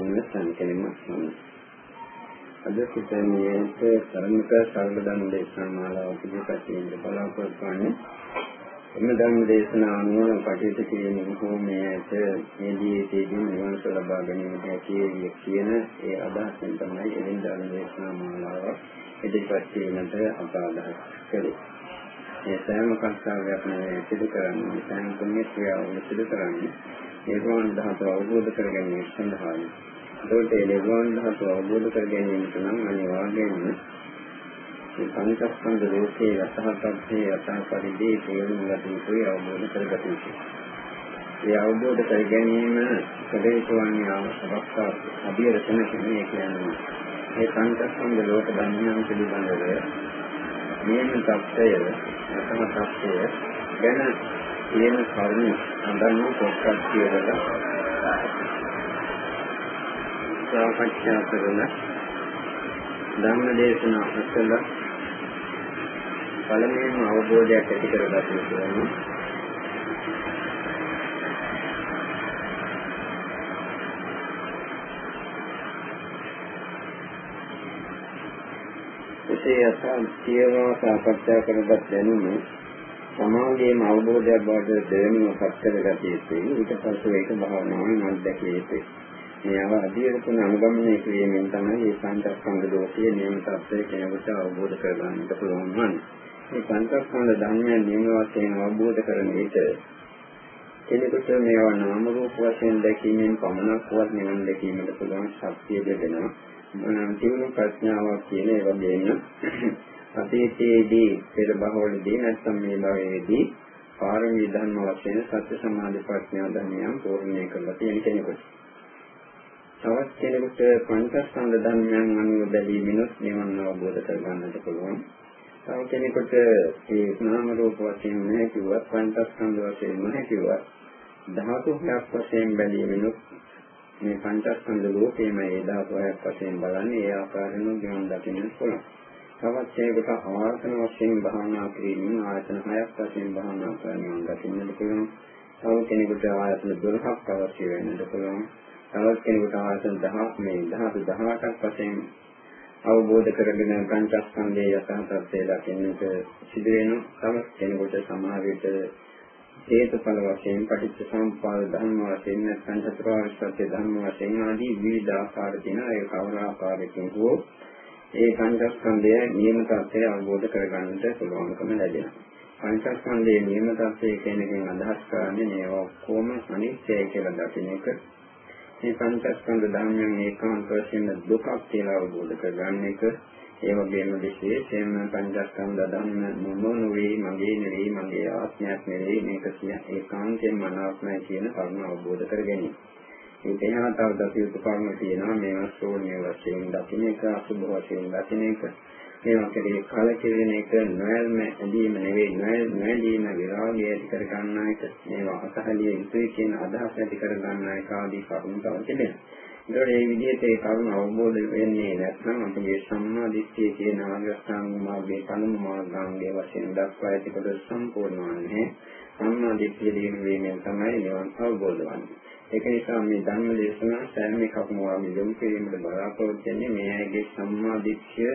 සෑම සංකේතයක් වුණා. අද සිතන්නේට සරණක සරල ධර්ම දේශනා මාලාව පිළිපැත් වීම බලාපොරොත්තු වන්නේ එම ධර්ම දේශනා අනුව කටයුතු කිරීමෙන් හෝ මේට මේ ජීවිතයේදී නිවන ලබා ගැනීමට හැකියි කියන ඒ අදහසෙන් තමයි එදින ධර්ම දේශනා මාලාව ඉදිරිපත් කිරීමට අප අදහස් කළේ. මේ සෑම කර්තව්‍යයක්ම සිදු කරන්නේ සෑම පුණ්‍ය ක්‍රියාවල සිදු කරන්නේ නිර්වාණ ධාතුව අවබෝධ කර ගැනීම සඳහායි. ඒකට ඒ නිර්වාණ ධාතුව අවබෝධ කර ගැනීමට නම් අනිවාර්යයෙන්ම මේ පංචස්කන්ධ ලෝකයේ යථාර්ථයේ යථා පරිදි තේරුම් ගත යුතුයි අවබෝධ කරගත යුතුයි. ඒ අවබෝධ කර ගැනීම කඩේතුවන්නේ අවස්ථාවක් අභිරචන කියන්නේ කියන්නේ මේ පංචස්කන්ධ ලෝක ධර්මයන් පිළිබඳව නියම තත්ත්වය යථා තත්ත්වය ගැන කියන කරුණු අඳන්ව පොත්පත් කියලා සාකච්ඡා කරන ධර්ම දේශනා අසල පළමුවෙන්ම අවබෝධයක් ඇති කරගන්න ඕනේ. එසේ අසල් සියවා සාකච්ඡා කරගත් දැනුම සමාගයේම අවබෝධයක් බවට දෙවෙනිව පත් කරගත යුතුයි. ඊට පස්සේ ඒක භාවනාවෙන් අත්දැකිය යුතුයි. මේව අධිරතුන අනුගමනය කිරීමෙන් තමයි මේ පංචස්කන්ධ දෝෂයේ නියම තත්ත්වය කෙනෙකුට අවබෝධ කරගන්නට පුළුවන් වන්නේ. මේ පංචස්කන්ධ ධර්මයන් නියම වශයෙන් අවබෝධ කරගන්න විට කෙනෙකුට මේවා නාම රූප වශයෙන් දැකීමෙන් පමණක්වත් නිවන් දැකීමට පුළුවන් ශක්තිය ලැබෙනවා. ජීවන ප්‍රඥාවක් කියන ඒ වගේම අතීතයේදී පෙර භවවලදී නැත්නම් මේ භවයේදී පාරමී ධර්ම වශයෙන් සත්‍ය සමාධි ප්‍රඥා ධර්මයන් පූර්ණේ කරලා තියෙන කෙනෙකුට තවත් කෙනෙකුට පංචස්කන්ධ ධර්මයන් අනුව බැලීමෙනුත් නිවන් අවබෝධ කරගන්නට පුළුවන්. තව කෙනෙකුට ඒ නාම රූප වශයෙන් නැහැ කිව්වත් පංචස්කන්ධ වශයෙන් නැහැ කිව්වත් ධාතු හයක් වශයෙන් බැලීමෙනුත් මේ පංචස්කන්ධ ලෝකේම ඒ ධාතු හයක් වශයෙන් බලන්නේ ඒ ආකාරයෙන්ම නිවන් දකින්න පුළුවන්. තවත් කෙනෙකුට ආයතන වශයෙන් භාවනා කිරීමෙන් ආයතන හයක් වශයෙන් භාවනා කරනවා දකින්නට පුළුවන්. තව කෙනෙකුට ආයතන 12ක් අවශ්‍ය වෙන්නට පුළුවන්. තවත් කෙනෙකුට ආසන 10 මේ 10 18ක් වශයෙන් අවබෝධ කරගෙන පංචස්කන්ධයේ යථාර්ථය දකින්නට සිදු වෙනවා. තවත් කෙනෙකුට සමහර විට හේතුඵල වශයෙන් පටිච්ච සමුප්පාද ධර්ම වශයෙන් නැත්නම් චතුරාර්ය සත්‍ය ධර්ම වශයෙන් ආදී විවිධ ආකාර තියෙන ඒ කවර ආකාරයකින් හෝ ඒ පංචස්කන්ධය නියම තත්ත්වය අවබෝධ කරගන්නට පුළුවන්කම ලැබෙනවා. පංචස්කන්ධයේ නියම තත්ත්වය කියන එකෙන් අදහස් කරන්නේ මේවා කොහොම අනිත්‍යයි කියලා දකින්න එක. මේ පංචස්කන්ධ ධර්මයන් ඒකාන්ත වශයෙන් දුකක් කියලා අවබෝධ කරගන්න එක. ඒ වගේම විශේෂයෙන්ම පංචස්කන්ධ ධර්ම මොනෝනුවේ මගේ නෙවෙයි මගේ ආත්මයක් නෙවෙයි මේක කියන ඒකාන්තයෙන් මනාවමයි කියන කරුණ අවබෝධ කර ගැනීම. ඒක එහා තව දසියුතු කරුණු තියෙනවා. මේවා ශෝණ්‍ය වශයෙන් දකින්න එක අසුභ වශයෙන් දකින්න එක. මේවා කෙරේ කලකිරීම එක නොයල්ම ඇදීම නෙවෙයි නොයල්ීම විරාගය ඇති කර ගන්නා එක මේවා අතහලිය යුතුයි කියන අදහස ඇති කර ගන්නා එක ආදී කරුණු තව තිබෙනවා. ඒතකොට මේ විදිහට ඒ කරුණ අවබෝධ වෙන්නේ නැත්නම් අපගේ සම්මා දිට්ඨිය කියන ආගස්ථාංග මාර්ගයේ පළමු මාර්ගාංගයේ වශයෙන් දක්වා ඇති කොට සම්පූර්ණ වන්නේ සම්මා දිට්ඨිය දිනු වීමෙන් තමයි නිවන් අවබෝධ වන්නේ. ඒක නිසා මේ ධර්ම දේශනා සෑම එකක්ම වාගේ යොමු කිරීමට බලාපොරොත්තු වෙන්නේ මේ අයගේ සම්මා දිට්ඨිය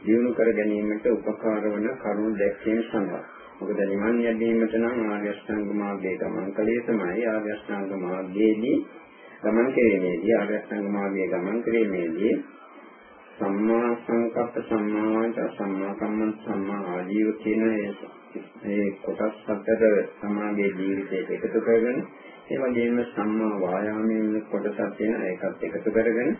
දියුණු කර ගැනීමට උපකාර වන කරුණු දැක්වීම සඳහා. මොකද නිවන් යැදීමට නම් ආර්ය අෂ්ටාංග මාර්ගයේ ගමන් කලේ තමයි ආර්ය අෂ්ටාංග මාර්ගයේදී ගමන් කිරීමේදී ආර්ය අෂ්ටාංග මාර්ගයේ ගමන් කිරීමේදී සම්මා සංකප්ප සම්මා වාචා සම්මා කම්මන්ත සම්මා ආජීව කියන ඒ කොටස් හතර සමාගයේ ජීවිතයට එකතු කරගෙන ඒ වගේම සම්මා වායාමයේ කොටසක් තියෙන ඒකත් එකතු කරගෙන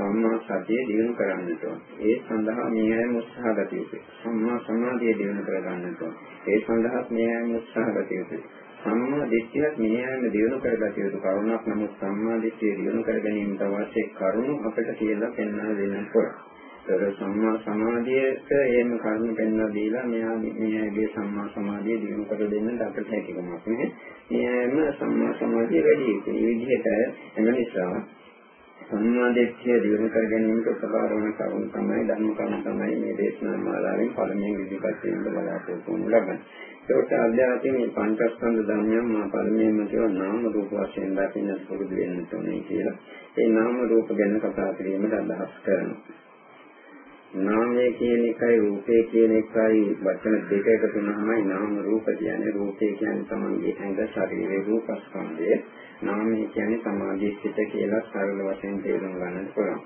සම්මා සතිය දිනු කරන්නට ඕන. ඒ සඳහා මේ අය උත්සාහ ගත යුතුයි. සම්මා සමාධිය දිනු කර ගන්නට ඕන. ඒ සඳහා මේ අය උත්සාහ ගත යුතුයි. සම්මා දිට්ඨියත් මේ අයම දිනු කරගත යුතු කරුණක්. නමුත් සම්මා දිට්ඨිය දිනු කර ගැනීමට අවශ්‍ය කරුණු අපට කියලා පෙන්වා දෙන්න පුළුවන්. ඒතර සම්මා සමාධියට එහෙම කරුණු පෙන්වා දීලා මෙයා මෙයාගේ සම්මා සමාධිය දිනු කර දෙන්නට අපට හැකියාවක් නැහැ. මේ අයම සම්මා සමාධිය වැඩි යුතුයි. මේ විදිහට එම නිසා සම්මාදිට්ඨිය දිනු කර ගැනීමට උපකාර වන කරුණු තමයි ධර්ම කරුණු තමයි මේ දේශනා මාලාවෙන් පළමුවෙන් ඉදිරිපත් වෙන්න බලාපොරොත්තු වුණු ලබන්නේ. ඒකට අධ්‍යාත්මයේ මේ පංචස්කන්ධ ධර්මයන් මා පළමුවෙන්ම කියන නාම රූප වශයෙන් දකින්න පුරුදු වෙන්න ඕනේ කියලා. ඒ නාම රූප ගැන කතා කිරීමට අදහස් කරනවා. නාමය කියන එකයි රූපය කියන එකයි වචන දෙක එකතු වුනහමයි නාම රූප කියන්නේ. රූපය කියන්නේ තමන්ගේ ඇඟ ශරීරයේ රූපස්කන්ධය. නාමය කියන්නේ සමාධිය සිත කියලා සරල වශයෙන් තේරුම් ගන්නට පුළුවන්.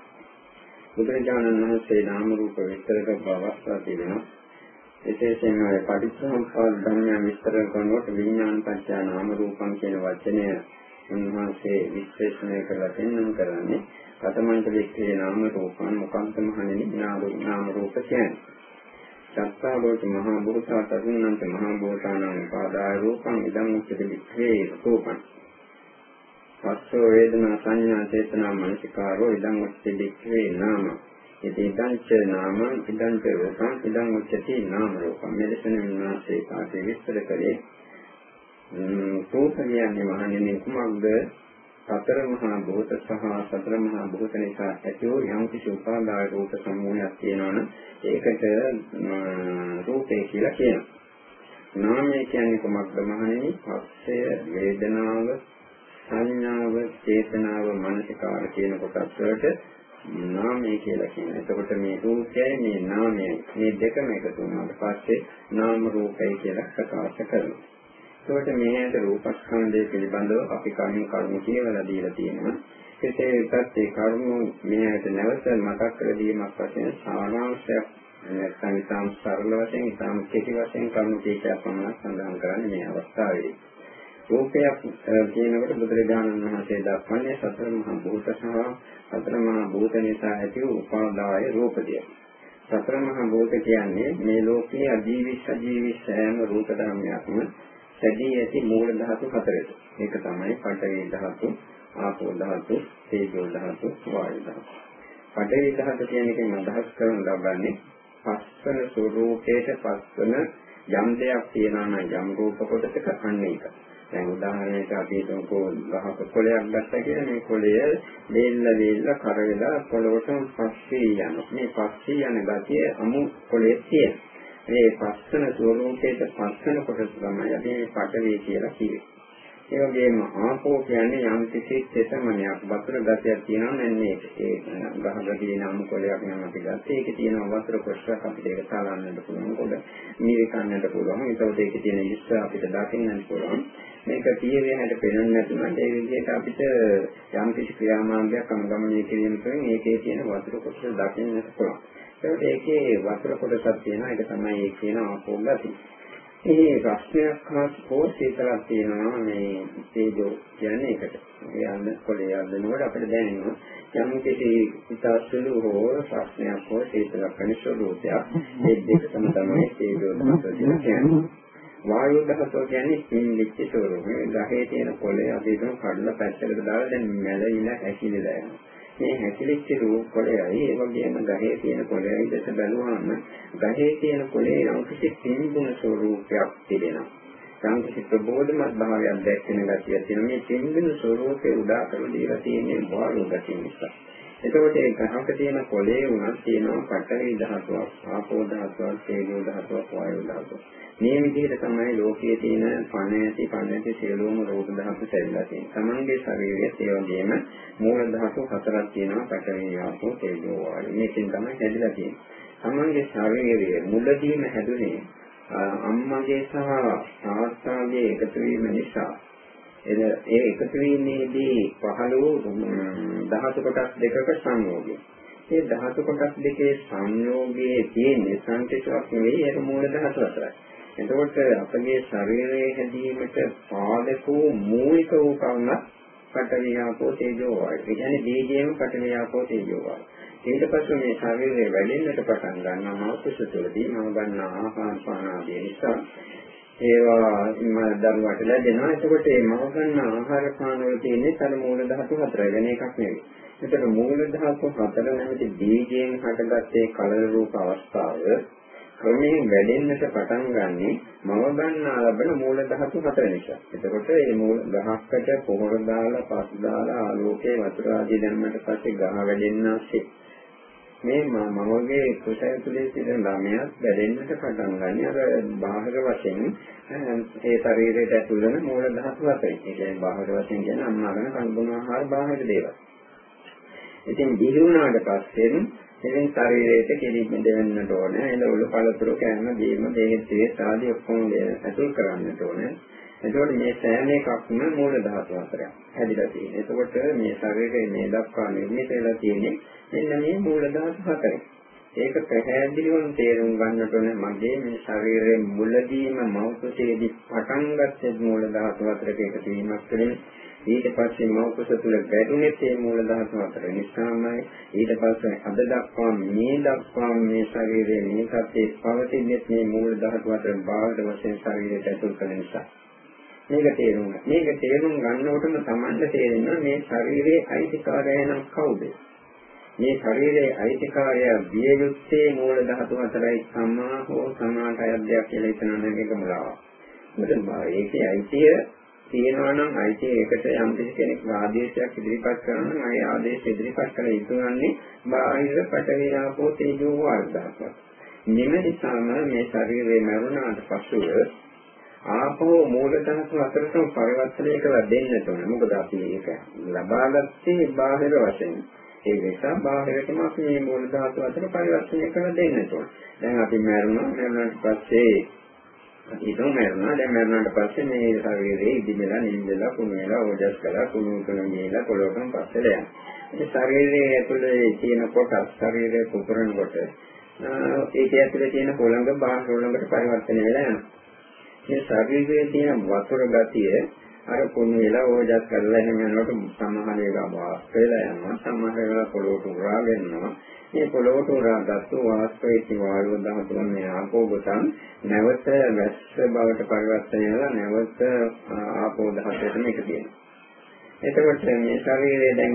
බුදුරජාණන් වහන්සේ නාම රූප විස්තර කරවස්වා තිබෙනවා. විශේෂයෙන්ම පටිච්චසමුප්පාද ධර්මයන් විස්තර කරනකොට විඥාන පත්‍ය නාම රූපං කියන වචනය උන්වහන්සේ විශ්ලේෂණය කරලා පෙන්වන්න කරන්නේ කතමන්ත වික්‍රේ නාම රූපං මොකක්ද මහණෙනි නාම රූප කියන්නේ. සත්තාවෝච මහා භූතා තරුණන්ත මහා භූතානාං පාදාය රූපං ඉදං උච්චති වික්‍රේ රූපං පස්සෝ වේදනා සංඥා චේතනා මනසිකාරෝ ඉදං උච්චති වික්‍රේ නාම ඉදං ච නාම ඉදං ච රූපං ඉදං උච්චති නාම රූපං මෙලෙසන විනාශේ කාටේ විස්තර කරේ රූප කියන්නේ මහණෙනි කුමක්ද සතර මහා භූත සහ සතර මහා භූත නිසා ඇති වූ යම් කිසි උපාදාය රූප සමූහයක් තියෙනවනම් ඒකට රූපේ කියලා කියනවා. නාමය කියන්නේ කොමක්ද මහණෙනි? පස්සය, වේදනාව, සංඥාව, චේතනාව, මනසිකාර කියන කොටස් වලට නාමය කියලා කියනවා. එතකොට මේ රූපයයි මේ නාමයයි මේ දෙකම එකතු වුණාට පස්සේ නාම රූපය කියලා ප්‍රකාශ කරනවා. එතකොට මේකට රූපස්කන්ධය පිළිබඳව අපි කලින් කරුණු කියවලා දීලා තියෙනවා. කෙසේ වෙතත් ඒ කරුණු මේකට නැවත මතක් කර දීමක් වශයෙන් සාමාන්‍යයක් නැත්නම් ඉතාම සරල වශයෙන් ඉතාම කෙටි වශයෙන් කරුණු කීපයක් පමණක් සඳහන් කරන්නේ මේ අවස්ථාවේදී. රූපයක් කියනකොට බුදුරජාණන් වහන්සේ දක්වන්නේ සතර මහා භූත සහ සතර මහා භූත නිසා ඇති වූ උපාදාය රූපය. සතර මහා භූත කියන්නේ මේ ලෝකයේ අජීවි සජීවි සෑම රූප ධර්මයක්ම සැදී ඇති මූල ධාතු හතරට. ඒක තමයි පඨවි ධාතු, ආපෝ ධාතු, තේජෝ ධාතු, වායු ධාතු. පඨවි ධාතු කියන එකෙන් අදහස් කරන ලබන්නේ පස්වන ස්වરૂපයට පස්වන යම් දෙයක් තියෙනවා නම් යම් රූප කොටසක අන්න ඒකයි. දැන් උදාහරණයක් අපි හිතමුකෝ ගහක කොළයක් ගත්තා කියලා මේ කොළය දෙල්ල දෙල්ල කර වෙලා පොළොවට පස්සේ යනවා. මේ පස්සේ යන ගතිය අමු කොළයේ තියෙන. මේ පස්සන ස්වરૂපයට පස්සන කොටස තමයි අපි මේ පටවේ කියලා කියේ. ඒ වගේම ආපෝ කියන්නේ යම් කිසි තෙතමනයක් වතුර ගතියක් තියෙනවා නන්නේ ඒ ගහගදී නම් කොලයක් නම් අපි ගත්තේ. ඒකේ තියෙන වතුර කොටසක් අපිට ඒක සාලන්නට පුළුවන්. කොට නිවිකන්නට පුළුවන්. ඒකෝට ඒකේ තියෙන ඉස්ස අපිට දකින්නත් පුළුවන්. මේක පියවේ හැට පේන්නේ නැතුනට ඒ විදිහට අපිට යම් කිසි ක්‍රියාමාර්ගයක් අනුගමනය කිරීම තුළින් ඒකේ තියෙන වතුර කොටස දකින්නට පුළුවන්. ඒකට ඒකේ වතුර කොටසක් තියෙනවා. ඒක තමයි ඒ කියන ආපෝ ගතිය. මේ රස්නයක් හා පෝෂිතලක් තියෙනවා මේ තේජෝ කියන්නේ ඒකට. යන්න කොලේ යන්නනකොට අපිට දැනෙනවා යම් කිසි ඉතාසුළු හෝ රස්නයක් හෝ සීතලක් වෙන ස්වરૂපයක් මේ දෙකම තමයි තේජෝ ධාතුව කියන්නේ. වායු ධාතුව කියන්නේ පින්ලිච්ච ස්වરૂපය. ගහේ තියෙන කොලේ අපි හිතමු කඩලා පැත්තකට දාලා දැන් මැලිලා ඇකිලිලා යනවා. මේ හැකිලිච්ච රූප කොළයයි ඒ වගේම ගහේ තියෙන කොළයයි දැස බැලුවාම ගහේ තියෙන කොළේ නම් කිසි පින්ගුණ ස්වરૂපයක් තිබෙනවා. සංකේත ප්‍රබෝධමත් භාවයක් දැක්වෙන ගතිය තියෙන මේ පින්ගුණ ස්වરૂපේ උදා කර දීලා තියෙන්නේ බාහිර ගතිය නිසා. එතකොට ඒ ගහක තියෙන කොළේ උනත් තියෙනවා පඨවි ධාතුවක්, ආපෝ ධාතුවක්, තේජෝ ධාතුවක්, වායෝ ධාතුවක්. මේ විදිහට තමයි ලෝකයේ තියෙන පණ ඇති පණ ඇති සියලුම රූප ධාතු සැරිලා තියෙන්නේ. තමන්ගේ ශරීරයේ ඒ වගේම මූල ධාතු හතරක් තියෙනවා පඨවි ආපෝ තේජෝ වායු. මේකෙන් තමයි හැදිලා තියෙන්නේ. තමන්ගේ ශරීරයේ මුලදීම හැදුනේ අම්මගේ සහ තාත්තාගේ එකතු වීම නිසා ඒ එකතු වීමේදී පහළ වූ ධාතු කොටස් දෙකක සංයෝගය. මේ ධාතු කොටස් දෙකේ සංයෝගයේ තියෙන සංකේතයක් නෙවෙයි ඒක මූල ධාතු හතරයි. එතකොට අපගේ ශරීරයේ හැදීමට පාදක වූ මූලික වූ කරුණ පඨවියාපෝ තේජෝ වායු. ඒ කියන්නේ බීජයම පඨවියාපෝ තේජෝ වායු. ඊට පස්සේ මේ ශරීරය වැඩෙන්නට පටන් ගන්නවා මාකුස තුළදී මම ගන්න ආහාර පාන ආදී නිසා ඒවා ඉම දරුවට ලැබෙනවා. එතකොට මේ මම ගන්න ආහාර පාන වල තියෙන්නේ තර මූල ධාතු හතරයි වෙන එකක් නෙවෙයි. එතකොට මූල ධාතු හතර නැමැති බීජයෙන් හටගත්තේ කලල රූප අවස්ථාව ක්‍රමයෙන් වැඩෙන්නට පටන් ගන්නෙ මව ගන්නා ලබන මූල ධාතු හතර නිසා. එතකොට මේ මූල ගහකට පොහොර දාලා පස් දාලා ආලෝකයේ වතුර ආදී දැම්මට පස්සේ ගහ වැඩෙන්නාසේ මේ මමගේ කුසය තුලේ තියෙන ළමයාත් වැඩෙන්නට පටන් ගන්න අර බාහිර වශයෙන් ඒ ශරීරයට ඇතුල් වෙන මූල ධාතු හතරයි. ඒ කියන්නේ බාහිර වශයෙන් කියන්නේ අම්මාගෙන කන්බුන ආහාර බාහිර දේවල්. ඉතින් දිහි වුණාට පස්සේ ඉතින් ශරීරයට කෙලින්ම දෙවෙන්නට ඕනේ. එළවලු පළතුරු කෑම දීම දෙහෙත් දෙහෙත් ආදී ඔක්කොම ඇතුල් කරන්නට ඕනේ. එතකොට මේ සෑම එකක්ම මූල ධාතු හතරක් හැදිලා තියෙනවා. එතකොට මේ ශරීරයේ මේ දක්වා නිර්මිත වෙලා තියෙන්නේ මෙන්න මේ මූල ධාතු හතරයි. ඒක පැහැදිලිවම තේරුම් ගන්නට ඕනේ මගේ මේ ශරීරයේ මුලදීම මෞකසේදී පටන් ගත්ත මූල ධාතු හතරක එකතු වීමක් වෙන්නේ ඊට පස්සේ මෞකස තුල වැඩුණේ මේ මූල ධාතු හතර නිසාමයි ඊට පස්සේ අද දක්වා මේ දක්වා මේ ශරීරයේ මේ සත්‍යයේ පවතින්නේ මේ මූල ධාතු හතර බාහිර වශයෙන් ශරීරයට ඇතුල් කරන නිසා මේක තේරුම් ගන්න. මේක තේරුම් ගන්නකොටම Tamanda තේරෙනවා මේ ශරීරයේ අයිතිකාරය නම් කවුද? මේ ශරීරයේ අයිතිකාරය විය යුත්තේ මූල ධාතු හතරයි සම්මා හෝ සමාතයක් කියලා හිතන එක මුලාවක්. මොකද මේකේ අයිතිය තියෙනවා නම් අයිති ඒකට යම් කෙනෙක් ආදේශයක් ඉදිරිපත් කරනවා නම් ඒ ආදේශ ඉදිරිපත් කළ යුතු වන්නේ බාහිර පටවි ආපෝ තේජෝ වර්ධාප. නිම නිසාම මේ ශරීරේ මරුණාට පසුව ආපෝ මූල ධාතු අතරටම පරිවර්තනය කරලා දෙන්නට ඕනේ. මොකද අපි ඒක ලබාගත්තේ බාහිර වශයෙන්. ඒ නිසා බාහිරටම අපි මේ මූල ධාතු අතර පරිවර්තනය කරලා දෙන්නට ඕනේ. දැන් අපි මරුණා මරුණාට පස්සේ හිතමු මරනවා දැන් මරනාට පස්සේ මේ ශරීරයේ ඉදිමෙලා නිින්දලා කුණු වෙලා ඕජස් කළා කුණු කුණු ගිහලා පොළොවටම පස්සෙල යනවා. ඒ ශරීරයේ ඇතුලේ තියෙන කොටස් ශරීරයේ පුපුරන කොට ඒක ඇතුලේ තියෙන පොළඟ බාහිර පොළඟට පරිවර්තනය වෙලා යනවා. මේ ශරීරයේ තියෙන වතුර ගතිය අර කුණු වෙලා ඕජස් කරලා එහෙම යනකොට සමහර ඒවා වාස්ත වෙලා යනවා සමහර ඒවා පොළොවට උරා වෙනවා මේ පොළොවට උරාගත්තු වාස්තවික වායුව ධාතුන් මේ ආපෝගතන් නැවත වැස්ස බවට පරිවර්තනය වෙලා නැවත ආපෝ ධාතුවටම එකතු වෙනවා. එතකොට මේ ශරීරය දැන්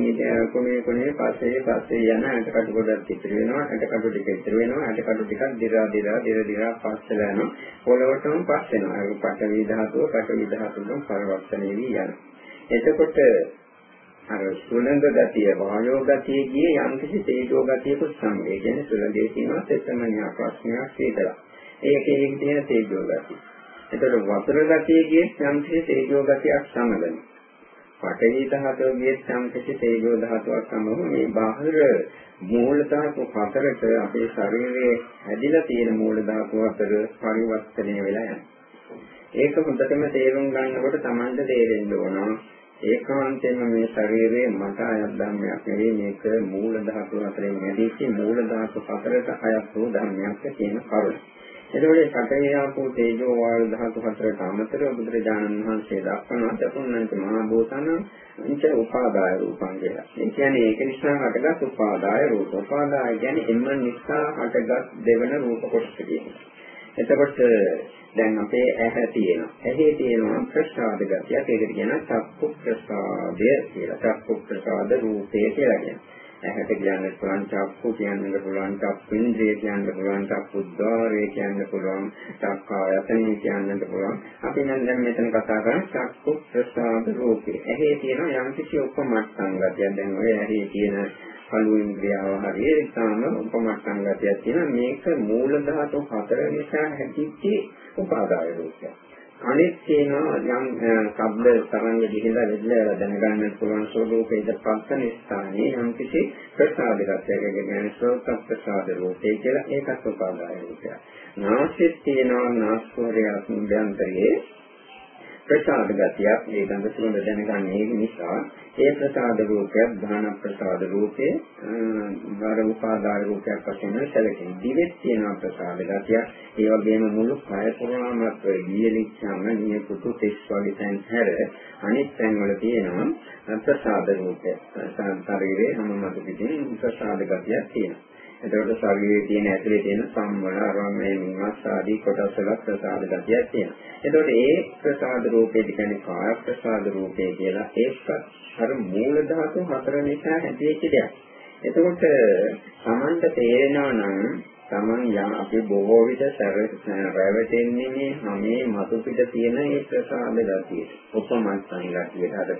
කුණේ කුණේ පස්සේ පස්සේ යන අටකටු ගොඩක් ඉතිරි වෙනවා අටකටු ටික ඉතිරි වෙනවා අටකටු ටිකක් දිරා දිරා දිර දිරා පස්සෙලා යනවා පොළොවටම පස් වෙනවා ඒ පඨවි ධාතුව පඨවි ධාතුවම පරිවර්තනය වී යනවා එතකොට අර සුළඟ ගතිය වායෝ ගතිය ගියේ යම් කිසි තේජෝ ගතියකුත් සමග. ඒ කියන්නේ සුළඟේ තියෙනවා තෙතමනිය ප්‍රශ්නයක් හේතලා. ඒකේ තියෙන තේජෝ ගතිය. එතකොට වතුර ගතිය ගියේ යම් කිසි තේජෝ ගතියක් සමගනේ. පඨවි ධාතුව ගියේ යම් කිසි තේජෝ ධාතුවක් සමග මේ බාහිර මූල ධාතු හතරට අපේ ශරීරයේ හැදිලා තියෙන මූල ධාතු හතර පරිවර්තනය වෙලා යනවා. ඒක හොඳටම තේරුම් ගන්නකොට Tamanට තේරෙන්න ඕන ඒකාන්තයෙන්ම මේ ශරීරයේ මට අයත් ධර්මයක් නෙවෙයි මේක මූල ධාතු අතරින් නැදීච්ච මූල ධාතු හතරට අයත් වූ ධර්මයක් කියන කරුණ. එතකොට පඨවි ආපෝ තේජෝ වායු ධාතු හතරට අමතරව බුදුරජාණන් වහන්සේ දක්වන චතුර්ණන්ත මහා භූතන ඉච්ඡ උපාදාය රූපං කියලා. ඒ කියන්නේ ඒක නිසා හටගත් උපාදාය රූප. උපාදාය කියන්නේ එන්න නිසා හටගත් දෙවන රූප කොටස කියනවා. එතකොට දැන් අපේ ඇහැ තියෙනවා. ඇහි තියෙනවා ප්‍රසාද ගතියක්. ඒකට කියනවා චක්කු ප්‍රසාදය කියලා. චක්කු ප්‍රසාද රූපය කියලා කියනවා. ඇහැට කියන්න පුළුවන් චක්කු කියන්න පුළුවන් චක්කුන්ද්‍රිය කියන්න පුළුවන් චක්කුද්්වාරය කියන්න පුළුවන් චක්කායතනෙ කියන්න පුළුවන්. අපි නම් දැන් මෙතන කතා කරන්නේ චක්කු ප්‍රසාද රූපේ ඇහි තියෙන යම් කිසි උපමට්ටම් ගතියක් දැන් ඔය ඇහි තියෙන කළු ඉන්ද්‍රියාව හරිය ඉතාම උපමට්ටම් ගතියක් තියෙනවා. මේක මූල ධාතු හතර නිසා හැදිච්ච උපාදාය රූපයක්. අනිත් තියෙනවා යම් ශබ්ද තරංග දිහිලා වෙදලා දැනගන්න පුළුවන් ස්වરૂපයකට පස්සන ස්ථානයේ යම් කිසි ප්‍රසාද රසයක කියන්නේ සෝත ප්‍රසාද රූපේ කියලා ඒකත් උපාදාය රූපයක්. නාසෙත් තියෙනවා නාස්කෝරය අභ්‍යන්තරයේ ප්‍රසාද ගතියක් මේ ගඳ සුවඳ දැනගන්නේ නිසා ඒ ප්‍රසාද රූපයක් ධාන ප්‍රසාද රූපේ වර උපාදාය රූපයක් වශයෙන් සැලකෙන. දිවෙත් තියෙන ප්‍රසාද ගතියක් ඒ වගේම මුළු කය පුරාමත් ගියලිච්ඡාම නියපුතු තෙස් වගේ තැන් හැර අනිත් තැන් වල තියෙනවා ප්‍රසාද රූපය. ශරීරයේ හැම මත පිටින් ප්‍රසාද ගතියක් තියෙනවා. එතකොට ශරීරයේ තියෙන ඇතුලේ තියෙන සම්වල අරමේ මිමස් ආදී කොටස් වල ප්‍රසාද ගතියක් තියෙනවා. එතකොට ඒ ප්‍රසාද රූපේ කියන්නේ කාය ප්‍රසාද රූපේ කියලා ඒකත් අර මූල ධාතු හතර නිසා හැදෙච්ච දෙයක්. එතකොට සමන්ත තේරෙනවා නම් Taman යම් අපි බොහෝ විට රැවටෙන්නේ මේ හැමේ මතු පිට තියෙන ඒ ප්‍රසාද ගතිය. උපමස්සන් ගතියට අර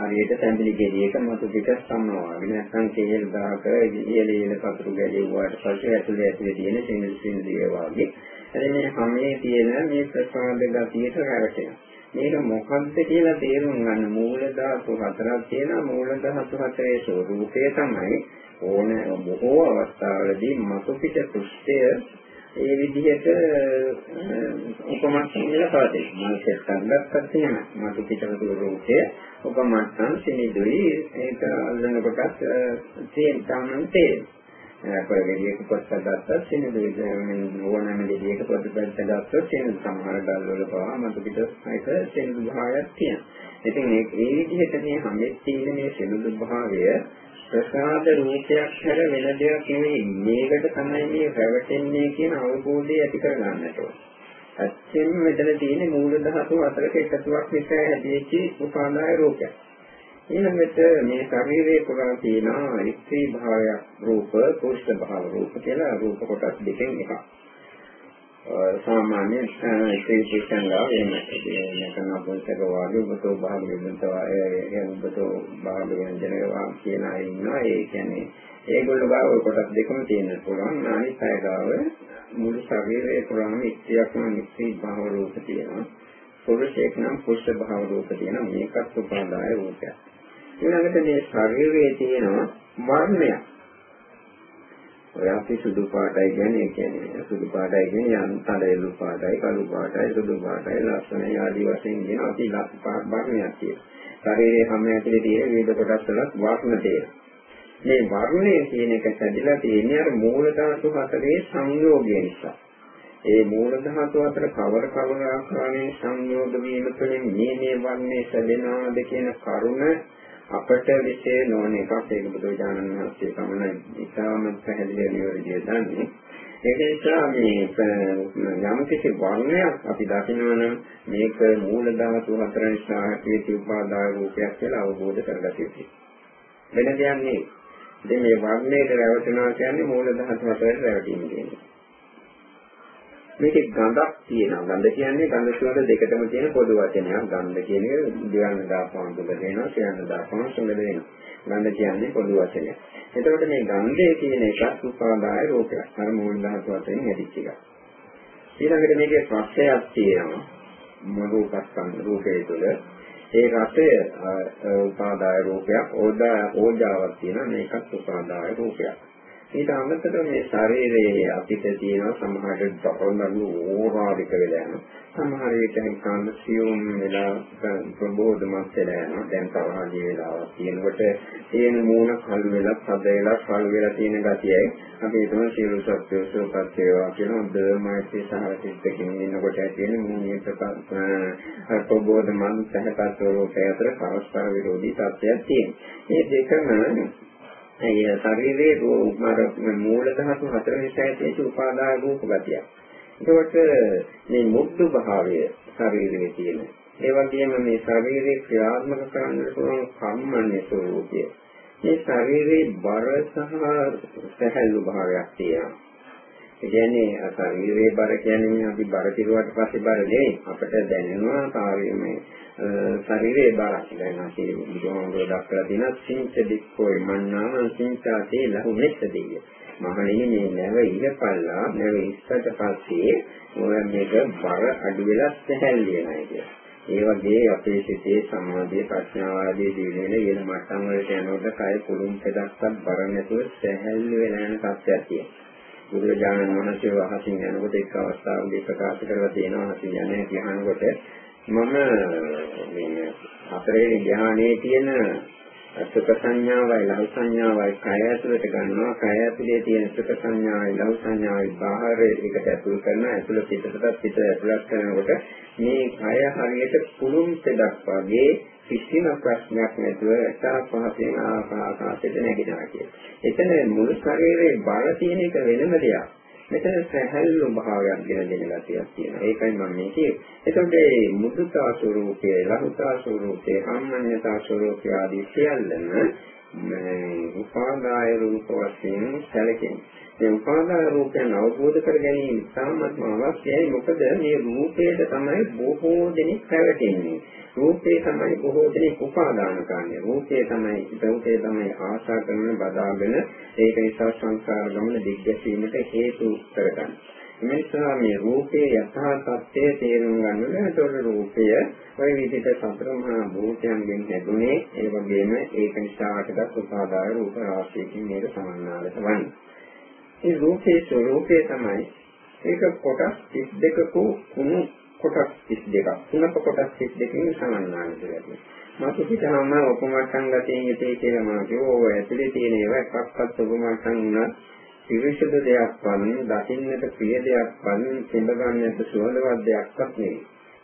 හරියට තැඹිලි ගෙඩියක මතු පිට සම්නවා. නැත්නම් කේල් ගහක ඉහළ ඉහළ පතුරු ගැලෙව්වාට පස්සේ ඇතුලේ ඇතුලේ තියෙන සිනිල් සිනිල් වගේ. එතන මේ හැමේ තියෙන මේ ප්‍රසාද ගතියට රැවටෙනවා. මේක මොකක්ද කියලා තේරුම් ගන්න මූල ධාතු හතරක් තියෙනවා මූල ධාතු හතරේ ස්වરૂපය තමයි ඕන බොහෝ අවස්ථාවලදී මතු පිට පෘෂ්ඨය ඒ විදිහට උපමට්ටම් කියලා පවතී. මානසික සංගතත් එහෙම මතු පිටවතු රූපය උපමට්ටම් සිනිදුයි ඒක අල්ලන කොටත් තියෙන තමයි තේරෙන්නේ. පොළවේක පොත්ත ගත්තත් සිනිදුයි ඕනෑම දෙයක පොත්ත ගත්තත් සිනිදු සමහර දල්වල පවා මතු පිට ඒක සිනිදු භාවයක් තියෙනවා. ඉතින් මේ විදිහට මේ හැමෙත් තියෙන මේ සිනිදු භාවය ප්‍රසාද රූපයක් හැර වෙන දෙයක් නෙවෙයි. මේකට තමයි මේ රැවටෙන්නේ කියන අවබෝධය ඇති කරගන්නට ඕන. ඇත්තෙන්ම මෙතන තියෙන මූල ධාතු හතරක එකතුවක් නිසා හැදෙච්ච උපාදාය රූපයක්. ඊළඟට මේ ශරීරයේ පුරා තියෙන ඉස්ත්‍රි භාවයක් රූප, පුරුෂ භාව රූප කියලා රූප කොටස් දෙකෙන් එකක්. සාමාන්‍ය ශ්‍රී ශිෂ්‍යංගා එහෙම. නැත්නම් අපොන්සක වාගේ ඔබතෝ භාග විඳතවා ඒ ඔබතෝ භාග ව්‍යංජනවා කියන අය ඉන්නවා. ඒ කියන්නේ ඒගොල්ලෝ ගාව කොටස් දෙකම තියෙන්න පුළුවන්. අනිත් අය ගාව මුළු ශරීරයේ පුරාම ඉස්තියක් නම් ඉස්ති භාව රූප තියෙනවා. පුරුෂයෙක් නම් පුරුෂ භාව රූප තියෙනවා. මේකත් උපාදාය රූපයක්. ඊළඟට මේ ශරීරයේ තියෙනවා වර්ණයක් ඔය අපි සුදු පාටයි කියන්නේ ඒ කියන්නේ සුදු පාටයි කියන්නේ යම් තලෙලු පාටයි කළු පාටයි සුදු පාටයි ලස්සනයි ආදී වශයෙන් කියන අපි වර්ණයක් තියෙනවා. ශරීරයේ හැම ඇතුලේ තියෙන විවිධ කොටස් වල වර්ණ තියෙනවා. මේ වර්ණය කියන එක සැදලා තියෙන්නේ අර මූල ධාතු හතරේ සංයෝගය නිසා. ඒ මූල ධාතු අතර කවර කවර ආකාරයෙන් සංයෝග වීම තුළින් මේ මේ වර්ණය සැදෙනවාද කියන කරුණ අපට විශේෂ නොවන එකක් ඒක බුදුජානක මහත්මිය පමණයි. ඉතාම පැහැදිලිව නිවැරදිව දන්නේ. ඒක නිසා මේ යම් කිසි වර්ණයක් අපි දකිනවා නම් මේක මූල ධාතු හතර නිසා ඇතිවෙච්ච උපාදාය රූපයක් කියලා අවබෝධ කරගත යුතුයි. වෙන දෙයක් නෙවෙයි. ඉතින් මේ වර්ණයට රැවටෙනවා කියන්නේ මූල ධාතු හතරට රැවටීම කියන්නේ. මේකේ ගඳක් තියෙනවා. ගඳ කියන්නේ ගඳ සුවඳ දෙකටම තියෙන පොදු වචනයක්. ගඳ කියන එක දිවන්න දාපුවම දුක දෙනවා, කියන්න දාපුවම සුවඳ දෙනවා. ගඳ කියන්නේ පොදු වචනයක්. එතකොට මේ ගන්ධය කියන එකත් උපාදාය රූපයක්. අර මූල ධාතු වශයෙන් හැදිච්ච එකක්. ඊළඟට මේකේ ප්‍රත්‍යයක් තියෙනවා. මනෝපස්කන්ධ රූපයේ තුල ඒ රසය උපාදාය රූපයක් ඕජා ඕජාවක් තියෙනවා මේකත් උපාදාය රූපයක් ඊට අමතරව මේ ශරීරයේ අපිට තියෙන සමහර දරනලු ඕරාරික වෙලා යනවා. සමහර විට හිතන්න සියුම් වෙලා ප්‍රබෝධමත් වෙලා යනවා. දැන් තරහදී වෙලාවක් තියෙනකොට තියෙන මූණ කළු වෙලා, පද වෙලා, කළු වෙලා තියෙන ගතියයි අපි හිතමු සියලු සත්‍යෝ සෝපත් වේවා කියන හොඳමයිති සහසිතකින් ඉන්නකොට තියෙන මූණේ ප්‍රකාශ ප්‍රබෝධමත් සහපත් ස්වરૂපය අතර පරස්පර විරෝධී තත්ත්වයක් තියෙනවා. මේ දෙකම ඒ ශරීරයේ මර මූල ධාතු හතර නිසා ඇති උපාදාය රූප ගතිය. ඒකට මේ මුක්තු භාවය ශරීරයේ තියෙන. ඒ වගේම මේ ශරීරයේ ක්‍රියාත්මක කරන්න පුළුවන් කම්මන්නේ ස්වરૂපය. මේ ශරීරයේ බර සහ සැහැල්ලු භාවයක් තියෙනවා. ඒ කියන්නේ ශරීරයේ බර කියන්නේ අපි බර කිරුවට පස්සේ බර නෙවෙයි. අපිට දැනෙනවා කාර්යමය ශරීරයේ බරක් දැන් අපි බුදුහාමුදුරුවෝ දක්වලා තියෙන සිංච දික්කෝයි මන්නාම සිංචාතේ ලහු මෙත්තදී මහණෙනි මේ නැව ඉරපල්ලා නැව ඉස්සට පස්සේ ඔය මේක බර අඩු වෙලා සැහැල්ලු වෙනවා කියන්නේ ඒ වගේ අපේ සිතේ සමාධිය ප්‍රඥාව ආදී දිවිලෙන ඉහළ මට්ටම් වලට යනකොට කය කුළුම් පෙදක්වත් බර නැතුව සැහැල්ලු වෙන යන තත්ත්වයක් තියෙනවා. බුදුරජාණන් වහන්සේ අහසින් යනකොට එක් අවස්ථාවකදී ප්‍රකාශ කරලා තියෙනවා අහසින් යන්නේ කියනකොට මම මේ හතරේ ධානයේ තියෙන සුඛ සංඥාවයි ලහු සංඥාවයි කය ඇතුළට ගන්නවා. කය ඇතුලේ තියෙන සුඛ සංඥාවයි ලහු සංඥාවයි බාහිර එකට ඇතුල් කරනවා. ඇතුළ පිටතට පිට ඇතුළත් කරනකොට මේ කය හරියට කුළුම් පෙදක් වගේ කිසිම ප්‍රශ්නයක් නැතුව ඉතා පහසෙන් ආසනාසනසෙට නැගිටිනවා කියන්නේ. එතන මුළු ශරීරයේ බල තියෙන එක වෙනම දෙයක්. මෙතන සැහැල්ලු භාවයක් ගැන දෙන ගැතියක් තියෙනවා. ඒකයි මම මේ කියේ. එතකොට මේ මුදුතා ස්වરૂපය, ලහුතා ස්වરૂපය, සම්මඤ්ඤතා ස්වરૂපය ආදී සියල්ලම මේ උපාදාය රූප වශයෙන් සැලකෙනවා. මේ උපාදාන රූපයන් අවබෝධ කර ගැනීම ඉතාමත්ම අවශ්‍යයි. මොකද මේ රූපයට තමයි බොහෝ දෙනෙක් පැවටෙන්නේ. රූපේ තමයි බොහෝ දෙනෙක් උපාදාන කරන්නේ. රූපේ තමයි රූපේ තමයි ආශා කරන බදාගෙන ඒක නිසා සංසාර ගමන දිග්ගැසීමට හේතු කරගන්නේ. නිසා මේ රූපයේ යථා තත්ත්වය තේරුම් ගන්න ඕනේ. ඒතකොට රූපය ওই විදිහට සතර මහා භූතයන්ගෙන් හැදුනේ ඒ වගේම ඒක නිසා හටගත් උපාදාය රූප රාශියකින් මේක සමන්නාලට වන්නේ. මේ රූපයේ ස්වરૂපය තමයි ඒක කොටස් 32ක කුණු කොටස් 32ක්. තුනක කොටස් 32කින් සමන්නාලට වෙන්නේ. මතු පිටහම උපමට්ටම් ගතියෙන් යුතේ කියලා මම කිව්වා. ඔය ඇතුලේ තියෙන ඒවා එකක්වත් උපමට්ටම් වුණා පිරිසිදු දෙයක් වන් දකින්නට ප්‍රිය දෙයක් වන් සිඳ ගන්නට සුවඳවත් දෙයක්වත් නෙවෙයි.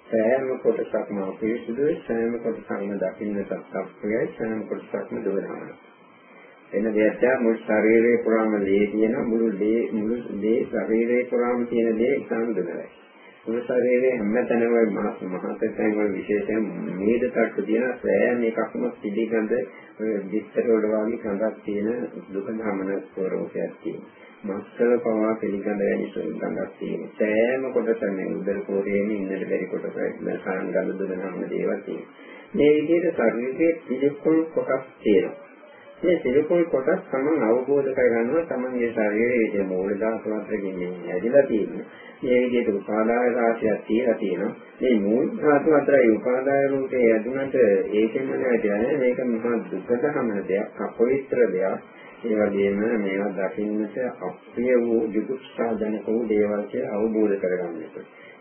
සෑම කොටසක්ම පිරිසිදුයි සෑම කොටසක්ම දකින්නට අප්‍රියයි සෑම කොටසක්ම දුරනවා. එන දෙයක් මුළු ශරීරේ පුරාම ලේ තියෙන මුළු ලේ මුළු ලේ ශරීරේ පුරාම තියෙන දේ සම්දුනයි. මුළු ශරීරයේ හැමතැනම මහතෙන් වල විශේෂයෙන් මේද තට්ටු තියෙන සෑම එකක්ම පිළිගඳ විස්තර වල වගේ කඳක් තියෙන දුක ධමන ස්වරූපයක් තියෙනවා. මස්කල පවා පිළිගඳ වැනි සුන්දරක් තියෙනවා. සෑම කොටසම උදර කෝරයේ ඉන්නට බැරි කොටසක් සංගල දුක ධමන දේවල් තියෙනවා. මේ විදිහට ශරීරයේ පිළිකුල් කොටස් තියෙනවා. මේ සිලිකොන් කොටස් තමන් අවබෝධ කරගන්නවා තමන්ගේ ශරීරයේ මූල ධාතු අතරකින් ඇදිලා තියෙනවා. මේ විදිහට උපාදාය රාශියක් තියලා තියෙනවා. මේ මූල ධාතු අතරයි උපාදාය රූපේ ඇදුනට ඒකෙන්ම නැතිවන්නේ මේක මහා දුක්ඛ සමන දෙයක්, අපවිත්‍ර දෙයක්. ඒ වගේම මේවා දකින්නට අප්‍රිය වූ දුක්ඛාජනක වූ දේවල් කියලා අවබෝධ කරගන්නට.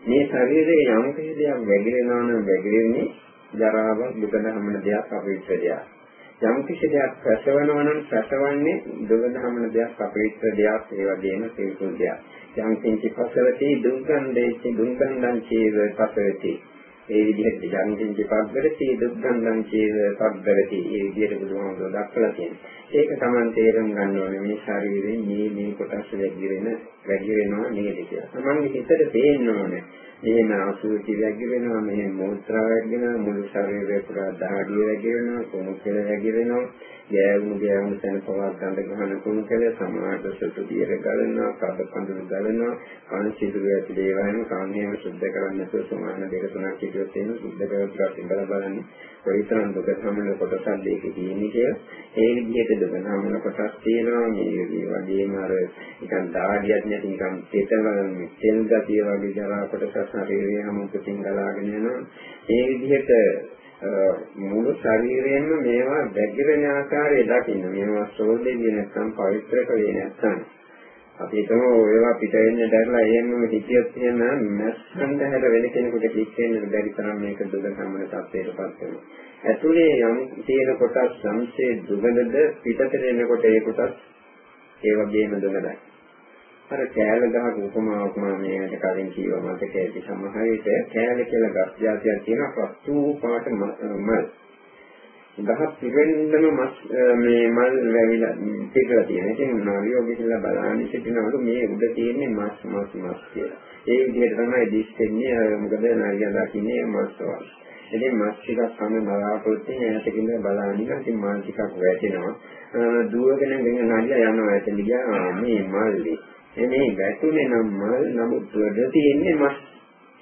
මේ ශරීරයේ යම් කිසි දෙයක් වැగిරෙනවා නම් වැగిරෙන්නේ ජරාව දුක ධම්මන දෙයක් අපවිත්‍ර දෙයක්. යම් කිසි දෙයක් ප්‍රසවනවා නම් ප්‍රසවන්නේ දුගඳහමන දෙයක් අපවිත්‍ර දෙයක් ඒ වගේම සිල්කුල් දෙයක්. යම් කිසි පසවති දුක්ඛන්දේති දුක්ඛන්දං චේව පසවති. ඒ විදිහට යම් කිසි පග්ගරති දුක්ඛන්දං චේව පග්ගරති. ඒ විදිහට බුදුහාමුදුරුවෝ දක්වලා තියෙනවා. ඒක Taman තේරුම් ගන්න ඕනේ මේ ශරීරයෙන් මේ මේ කොටස් වැగిරෙන වැగిරෙනවා නේද කියලා. Tamanගේ හිතට තේරෙන්න ඕනේ. එහෙම අසුචි වැගිරෙනවා මෙහෙම මෝත්‍රා වැගිරෙනවා මුළු ශරීරය පුරා දහඩිය වැගිරෙනවා කොමු කෙල වැගිරෙනවා ගෑවුණු ගෑවුණු තැන පවා ගඳ ගන්න කොමු කෙල සමාජ සුතු දියර ගලනවා කබ කඳුළු ගලනවා. කන් සිදුරු ඇති දේවයන් කාන්‍යම සුද්ධ කරන්නේ නැතුව සමාන දෙක තුනක් හිටියොත් එහෙම සුද්ධ කරලා ඉඳලා බලන්නේ. කොයිතරම් දුක සමන කොටසක් දෙක තියෙන්නේ කියලා. ඒ විදිහට දුක සමන කොටස් තියෙනවා. මේ වගේම අර නිකන් දාඩියක් නැති නිකන් තෙතවල තෙල් ගතිය වගේ ජරා කොටසක් ශරීරය හැමෝටම ගලාගෙන යනවා ඒ විදිහට මුළු ශරීරයෙන්ම මේවා වැగిරෙන ආකාරය දකින්න මේවා සෝදෙන්නේ නැත්නම් පවිත්‍ර කරේ නැත්නම් අපි හිතමු ඒවා පිට වෙන්න දැරලා එහෙමම හිතියොත් එහෙම මැස්සන්ට හැර වෙන කෙනෙකුට කික් වෙන්න බැරි තරම් මේක දුක සම්මත තත්ත්වයකටපත් වෙනවා. ඇතුලේ යම් තියෙන කොටස් සංසේ දුගඳද පිටතට එනකොට ඒ කොටස් ඒ වගේම දුගඳයි. අර කෑල ගහක උපමාවක් මම මේකට කලින් කිව්වා මතක ඇති සමහර විට කෑල කියලා ගස් జాතියක් තියෙනවා පස්තු පාට මල්. ගහ පිරෙන්නම මස් මේ මල් වැවිලා පිටලා තියෙන. ඉතින් නාලියෝ ගිහිල්ලා බලන්නේ සිටිනවලු මේ උඩ තියෙන්නේ මස් මස් මස් කියලා. ඒ විදිහට තමයි දිස්සෙන්නේ මොකද නාලියා දකින්නේ මස් වල. ඉතින් මස් ටිකක් කන බලාපොරොත්තු වෙන ඈතකින් බලන්නේ ඉතින් මල් ටිකක් වැටෙනවා. දුවගෙන ගෙන නාලියා යනවා එතන ගියා මේ මල්ලි එනේ වැටුනේ නම් මල් නමුත් වල තියෙන්නේ මස්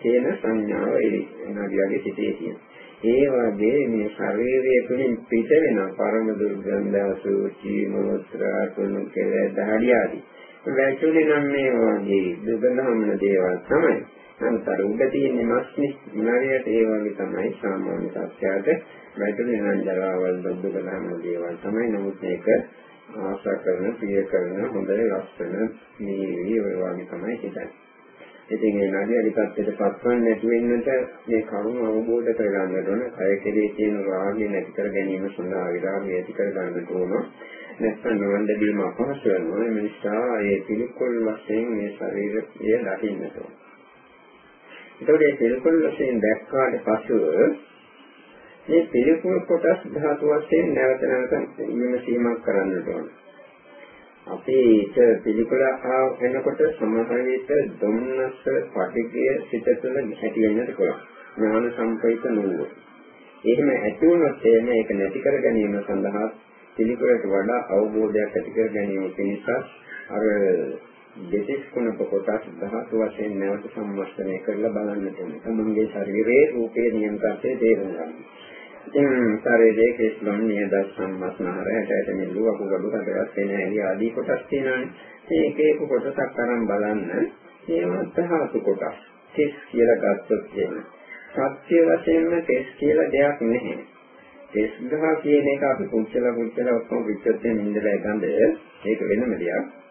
කියන සංඥාව ඒ නඩියගේ සිටේ තියෙන. ඒ වගේ මේ ශරීරය තුළින් පිට වෙන පරම දුර්ගන්ධ අසුචි මොත්‍රා තුන කෙල දහඩිය ආදී. වැටුනේ නම් මේ වගේ දුර්ගන්ධමන දේවල් තමයි. අන්තර උඩ තියෙන්නේ මස්නේ නරියට ඒ වගේ තමයි සාමාන්‍ය සත්‍යයට වැටුනේ නම් ජරාවල් දුර්ගන්ධමන දේවල් තමයි. නමුත් මේක ආශා කරන, ප්‍රිය කරන, හොඳයි ලස්සන මේ ඔය වගේ තමයි හිතන්නේ. ඉතින් ඒ නදී අධිපත්‍යයට පත්වන්නේ නැති වෙන්නට මේ කරුණ අවබෝධ කරගන්නට ඕන. කය කෙරේ තියෙන රාගය නැති කර ගැනීම සඳහා විරාගය ඇති කර ගන්නට ඕන. නැත්නම් නිවන් දැකීම අපහසු වෙනවා. ඒ නිසා ඒ පිළිකොල් වශයෙන් මේ ශරීරය දකින්නට ඕන. ඒතකොට මේ පිළිකොල් වශයෙන් දැක්කාට පසුව මේ පිළිකුල් කොටස් ධාතු වශයෙන් නැවත නැවත විමසීමක් කරන්නට ඕන. අපේට පිළිකුල ආව වෙනකොට සමහර විට ධම්නස්ස පටිගය සිත තුළ ඇති වෙන්නට පුළුවන්. ඥාන සම්ප්‍රයුක්ත නුඹ. එහෙම ඇති වුණොත් මේක නැති කර ගැනීම සඳහා පිළිකුලට වඩා අවබෝධයක් ඇති කර ගැනීම පිණිස අර දෙතිස් කුණක කොටස් ධාතු වශයෙන් නැවත සම්මස්තනය කරලා බලන්නට ඕනේ. තමන්ගේ ශරීරයේ රූපේ නියන්ත්‍රණය තේරුම් ගන්න. ඉතින් ශරීරයේ කෙස්ලොම් නියද සම්මස්නහර හැටට මිල්ලු අකුගඩු හදවත් වෙන ඇලි ආදී කොටස් තියෙනවානේ. මේක එක කොටසක් අරන් බලන්න. ඒවා ධාතු කොටස්. කෙස් කියලා ගත්තොත් කියන්නේ. සත්‍ය වශයෙන්ම කෙස් කියලා දෙයක් නැහැ. කෙස් ගහ කියන එක අපි පුච්චලා පුච්චලා ඔක්කොම පිටත් නින්දලා ගඳ ඒක වෙනම දෙයක්.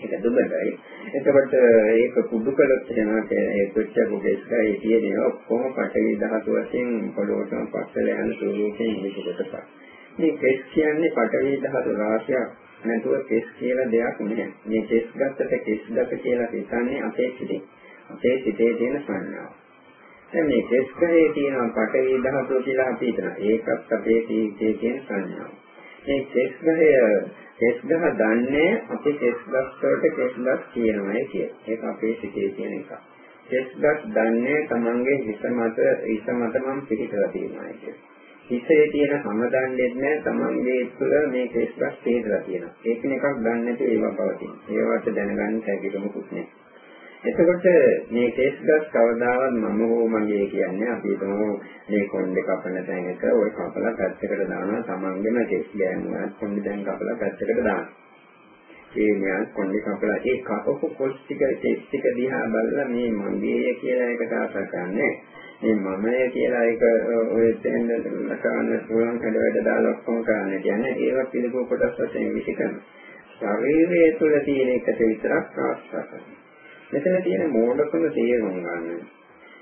ඒක දුබලයි. එතකොට ඒක කුඩු කළොත් එනවා ඒ පුච්චපු කෙස්කයි කියන්නේ ඔක්කොම පටවි ධාතු වශයෙන් පොළොවටම පස්සල යන ස්වරූපයෙන් විකෘතපත්. මේ කෙස් කියන්නේ පටවි ධාතු රාශියක් නැතුව කෙස් කියලා දෙයක් නැහැ. මේ කෙස් ගත්තට කෙස් ගත කියලා හිතන්නේ අපේ සිතේ. අපේ සිතේ තියෙන සංඥාව. දැන් මේ කෙස් කරේ තියෙන පටවි ධාතුව කියලා අපි හිතනවා. ඒකත් අපේ ජීවිතයේ තියෙන සංඥාව. මේ කෙස් ගහය කෙස් ගහ දන්නේ අපි කෙස් ගස් වලට කෙස් ගස් කියනවායි කිය. ඒක අපේ සිතේ තියෙන එක. කෙස් ගස් දන්නේ තමන්ගේ හිත මත හිත මත මම පිළිතලා තියෙනවායි කිය. හිතේ තියෙන හැම දන්නේ නැහැ තමන්ගේ තුළ මේ කෙස් ගස් තේරලා තියෙනවා. ඒක එකක් දන්නේ නැති ඒවා පවතින. ඒවට දැනගන්න හැකියාවකුත් නැහැ. එතකොට මේ කේස් ගස් කවදාවත් මම හෝ මගේ කියන්නේ අපි හිතමු මේ කොණ්ඩේ කපන තැන එක ওই කපලා පැත්තකට දානවා තමන්ගේම කේස් ගෑනුවත් කොණ්ඩේ දැන් කපලා පැත්තකට දානවා. ඒ මෙයන් කොණ්ඩේ කපලා ඒ කපපු කොස් ටික කේස් ටික දිහා බලලා මේ මගේ කියලා එකට ආසා කරන්නේ. මේ මමය කියලා එක ඔය දෙන්න කරන්න පුළුවන් කඩ වැඩ දාලා ඔක්කොම කරන්න කියන්නේ ඒවා පිළිගු කොටස් වශයෙන් විසිකන. ශරීරයේ තුල තියෙන එකට විතරක් ආස්වාද කරනවා. මෙතන තියෙන මෝඩකම තේරුම් ගන්න.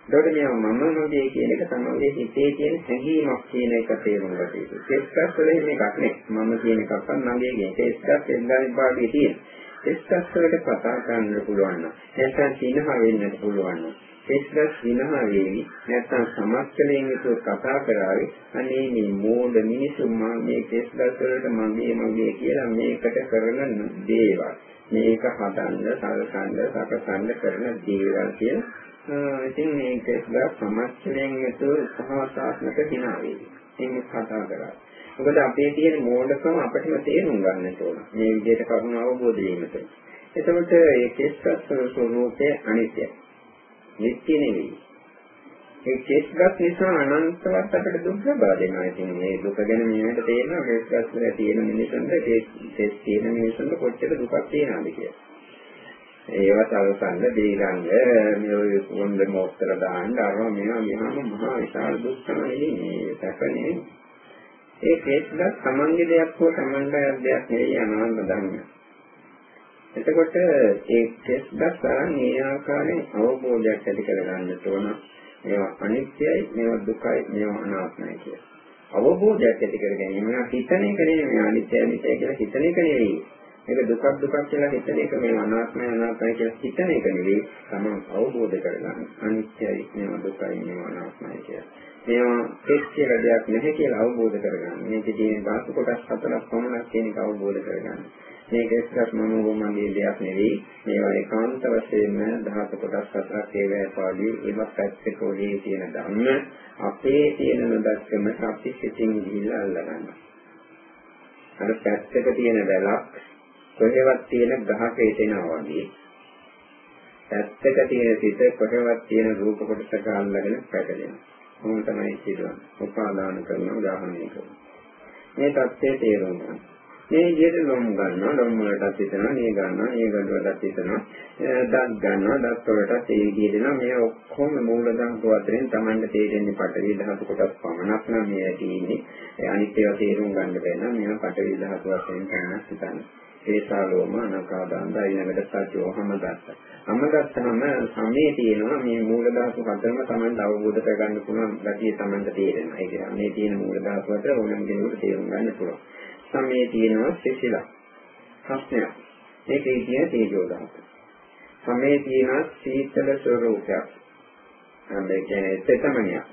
ඒකට මේ මම මගේ කියන එක තමයි හිතේ තියෙන හැඟීමක් කියන එක තේරුම් ගන්න ඕනේ. කෙස්කස් වල ඉන්න එකක් නේ. මම කියන එකක්වත් මගේ කියන කෙස්කස් එන්දානි භාගයේ තියෙන. කෙස්කස් වලට කතා කරන්න පුළුවන් නම් නැත්නම් සිනහ වෙන්නත් පුළුවන් නම් කෙස්කස් සිනහ වේවි නැත්නම් සමස්තලයෙන් යුතුව කතා කරાવી අනේ මේ මෝඩ මිනිසු මගේ කෙස්කස් වලට මගේ මගේ කියලා මේකට කරන දේවල් මේක හදන්න, සලකන්න, සකසන්න කරන දේවල් කියන ඉතින් මේක ගා සමස්තයෙන් යුතු සහවසාත්මක හිනාවේ. ඉතින් කතා කරා. මොකද අපේ තියෙන මෝඩකම අපිටම තේරුම් ගන්න ඕන. මේ විදිහට කරුණ අවබෝධ වීමට. එතකොට ඒ කෙස්සස් ස්වરૂපයේ අනිත්‍යයි. නිත්‍ය නෙවෙයි. ඒ කෙස්ගත් නිසා අනන්තවත් අපිට දුක් ලබා දෙනවා. ඉතින් මේ දුක ගැන මේකට තේරෙනවා කෙස්ගත් වල තියෙන මිනිසුන්ට කෙස් තියෙන මිනිසුන්ට කොච්චර දුකක් තියෙනවද කියලා. ඒවා සලසන්න දීගංග මේ ඔය වොන්ද මොස්තර දාන්න අරවා මේවා මෙහාම මහා විශාල දුක් තමයි මේ සැපනේ. ඒ කෙස්ගත් තමන්ගේ දෙයක් හෝ තමන්ගේ දෙයක් නෙවෙයි අනාත්ම ධර්මයක්. එතකොට ඒ කෙස්ගත් තරම් මේ ආකාරයෙන් අවබෝධයක් ඇති කරගන්න ඕන. මේවා අනිත්‍යයි, මේවා දුකයි, මේවා අනාත්මයි කියලා. අවබෝධයක් ඇති කර ගැනීම හිතන එක නෙවෙයි මේ අනිත්‍ය අනිත්‍ය කියලා හිතන එක නෙවෙයි. මේක දුකක් දුකක් කියලා හිතන එක මේ අනාත්මයි අනාත්මයි කියලා හිතන එක නෙවෙයි. තමන් අවබෝධ කරගන්න. අනිත්‍යයි, මේවා දුකයි, මේවා අනාත්මයි කියලා. මේවා එක් කියලා දෙයක් නැහැ කියලා අවබෝධ කරගන්න. මේකේ තියෙන ධාතු කොටස් හතරක් පමණක් කියන එක අවබෝධ කරගන්න. මේක එක්කත් මනෝමය දෙයක් නෙවෙයි. මේවා ඒකාන්ත වශයෙන්ම ධාතු කොටස් හතරක් ඒවැය පාඩි ඒවත් පැත්තක ඔලේ තියෙන ධම්ම අපේ තියෙන නොදක්කම අපි සිතින් ගිහිල්ලා අල්ලගන්නවා. අර පැත්තක තියෙන වැලක් කොහෙවත් තියෙන ගහක හිටෙනවා වගේ පැත්තක තියෙන සිත කොහෙවත් තියෙන රූප කොටසක අල්ලගෙන පැටලෙනවා. මොන තමයි කියනවා. උපාදාන කරනවා, ගාහණය කරනවා. මේ தත්ත්වයේ තේරුම් ගන්න. මේ විදිහට ලොම් ගන්නවා ලොම් වලටත් හිතනවා නේ ගන්නවා නේ ගඩවලටත් හිතනවා දත් ගන්නවා දත් වලටත් ඒ විදිහ දෙනවා මේ ඔක්කොම මූල ධාතු අතරින් Tamanට තේරෙන්නේ පටවි ධාතු කොටස් පමණක් නම් මේ ඇති ඉන්නේ ඒ අනිත් ඒවා තේරුම් ගන්න බැහැ නම් මේවා පටවි ධාතු වශයෙන් තමයි හිතන්නේ ඒසාලෝම අනකාදාන්ත ඊළඟට සත්‍යෝ හැමදත්ත. හැමදත්තම සමේ තියෙනවා මේ මූල ධාතු හතරම Tamanට අවබෝධ කරගන්න පුළුවන් ගැතිය Tamanට තේරෙනවා. ඒ කියන්නේ මේ තියෙන මූල ධාතු හතර ඕනම කෙනෙකුට තේරුම් ගන්න පුළුවන්. සමයේ තියෙනවා සිසිලක්. ප්‍රශ්නයක්. මේකේ තියෙන තේජෝ ධාතුව. සමයේ තියෙන සීතල ස්වરૂපයක්. මේ කියන්නේ තෙතමනියක්.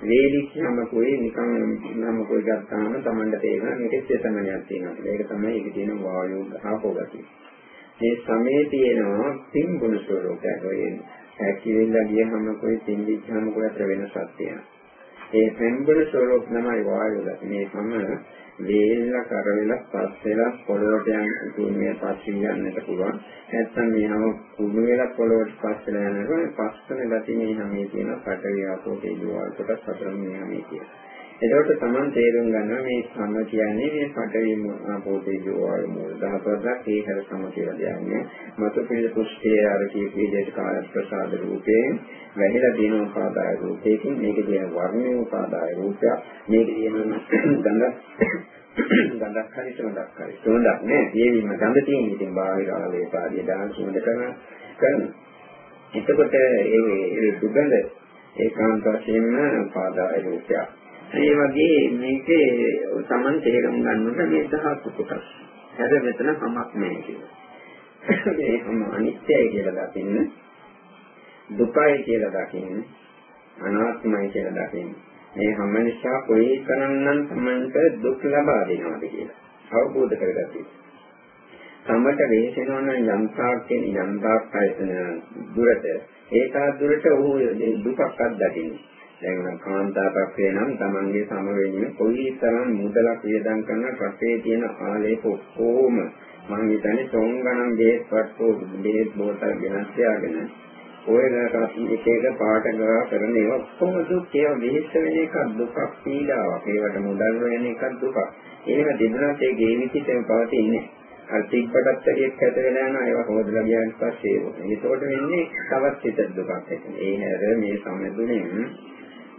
වේලික් නමකුයි නිකන් නමකුයි ගත්තාම Tamanda තේරෙන මේකේ තෙතමනියක් තියෙනවා. ඒක තමයි ඒකේ තියෙන වායෝ ආපෝගතිය. මේ සමයේ තියෙනවා තින්ගුණ ස්වરૂපයක්. ඔය ඇකිවිල්ලා ගියම කොයි තින්දිච්චම කොයි අතර වෙනසක් තියෙනවා. ඒ පෙම්බුණ ස්වરૂප තමයි වායෝ ගති. මේ සම්මන වේල්ලා කරවෙලා පස් වෙලා පොළොවට යන කුණුවේ පස්සින් යන්නට පුළුවන්. නැත්නම් මේනම කුණු වෙලා පොළොවට පස් වෙලා යනකොට පස්සන ගතිය මේ හැමේ තියෙන පටවිය ආපෝ තේජෝ වලට සතර මේ හැමේ තියෙන. එතකොට Taman තේරුම් ගන්නවා මේ සම කියන්නේ මේ පටවිය ආපෝ තේජෝ වල මූල ධාතුවක් ඒ හැර සම කියලා කියන්නේ. මතු පිළ පුෂ්ඨයේ අර කීප විදිහට කාය ප්‍රසාද රූපේ වැහිලා තියෙන උපාදාය රූපේකින් මේක කියන වර්ණේ උපාදාය රූපය මේක කියන ගඳ ගඳක් හරි සුවඳක් හරි. සුවඳක් නෑ. පියවීම ගඳ තියෙන ඉතින් බාහිර ආලේපාදී දාන සුවඳ කරන කරන. එතකොට ඒ ඒ දුගඳ ඒකාන්ත වශයෙන්ම පාදාය රූපයක්. ඒ වගේ මේකේ Taman තේරුම් ගන්නකොට මේ දහස් කොටස් හැර මෙතන කමක් නෑ කියලා මේකම අනිත්‍යයි කියලා දකින්න දුකයි කියලා දකින්න අනාත්මයි කියලා දකින්න මේ හැම නිසා කොයි තරම්නම් තමන්ට දුක් ලබා දෙනවද කියලා අවබෝධ කරගන්න. තමට වෙහෙසෙනවා නම් යම් තාක්කෙන් යම් තාක්කයන් දුරට ඒකත් දුරට ඔහු දුකක් අත්දකින්නේ. දැන් කාන්තාවක් වෙනම් තමන්ගේ සම වෙන්නේ කොයි තරම් මුදලක් වියදම් කරන රටේ තියෙන ආලේප ඔක්කොම මම හිතන්නේ තොන් ගණන් බේස් වට්ටෝ බේස් බෝතල් ගෙනත් යාගෙන ඔය එක එක පාට ගා කරන ඒවා කොහොම දුක්. ඒවා විහිස්ස වෙන එකක් දුකක් පීඩාවක්. ඒවට මුදල් වෙන එකක් දුකක්. ඒව දෙදුනත් ඒ ජීවිතේම පවතින්නේ. අර තිබ්බටත් ඇරියක් ඇත වෙලා යන ඒවා හොදලා ගියාන් පස්සේ ඒකෝට වෙන්නේ තවත් හිත දුකක්. ඇති. ඒ හැර මේ සම්මුදුනේ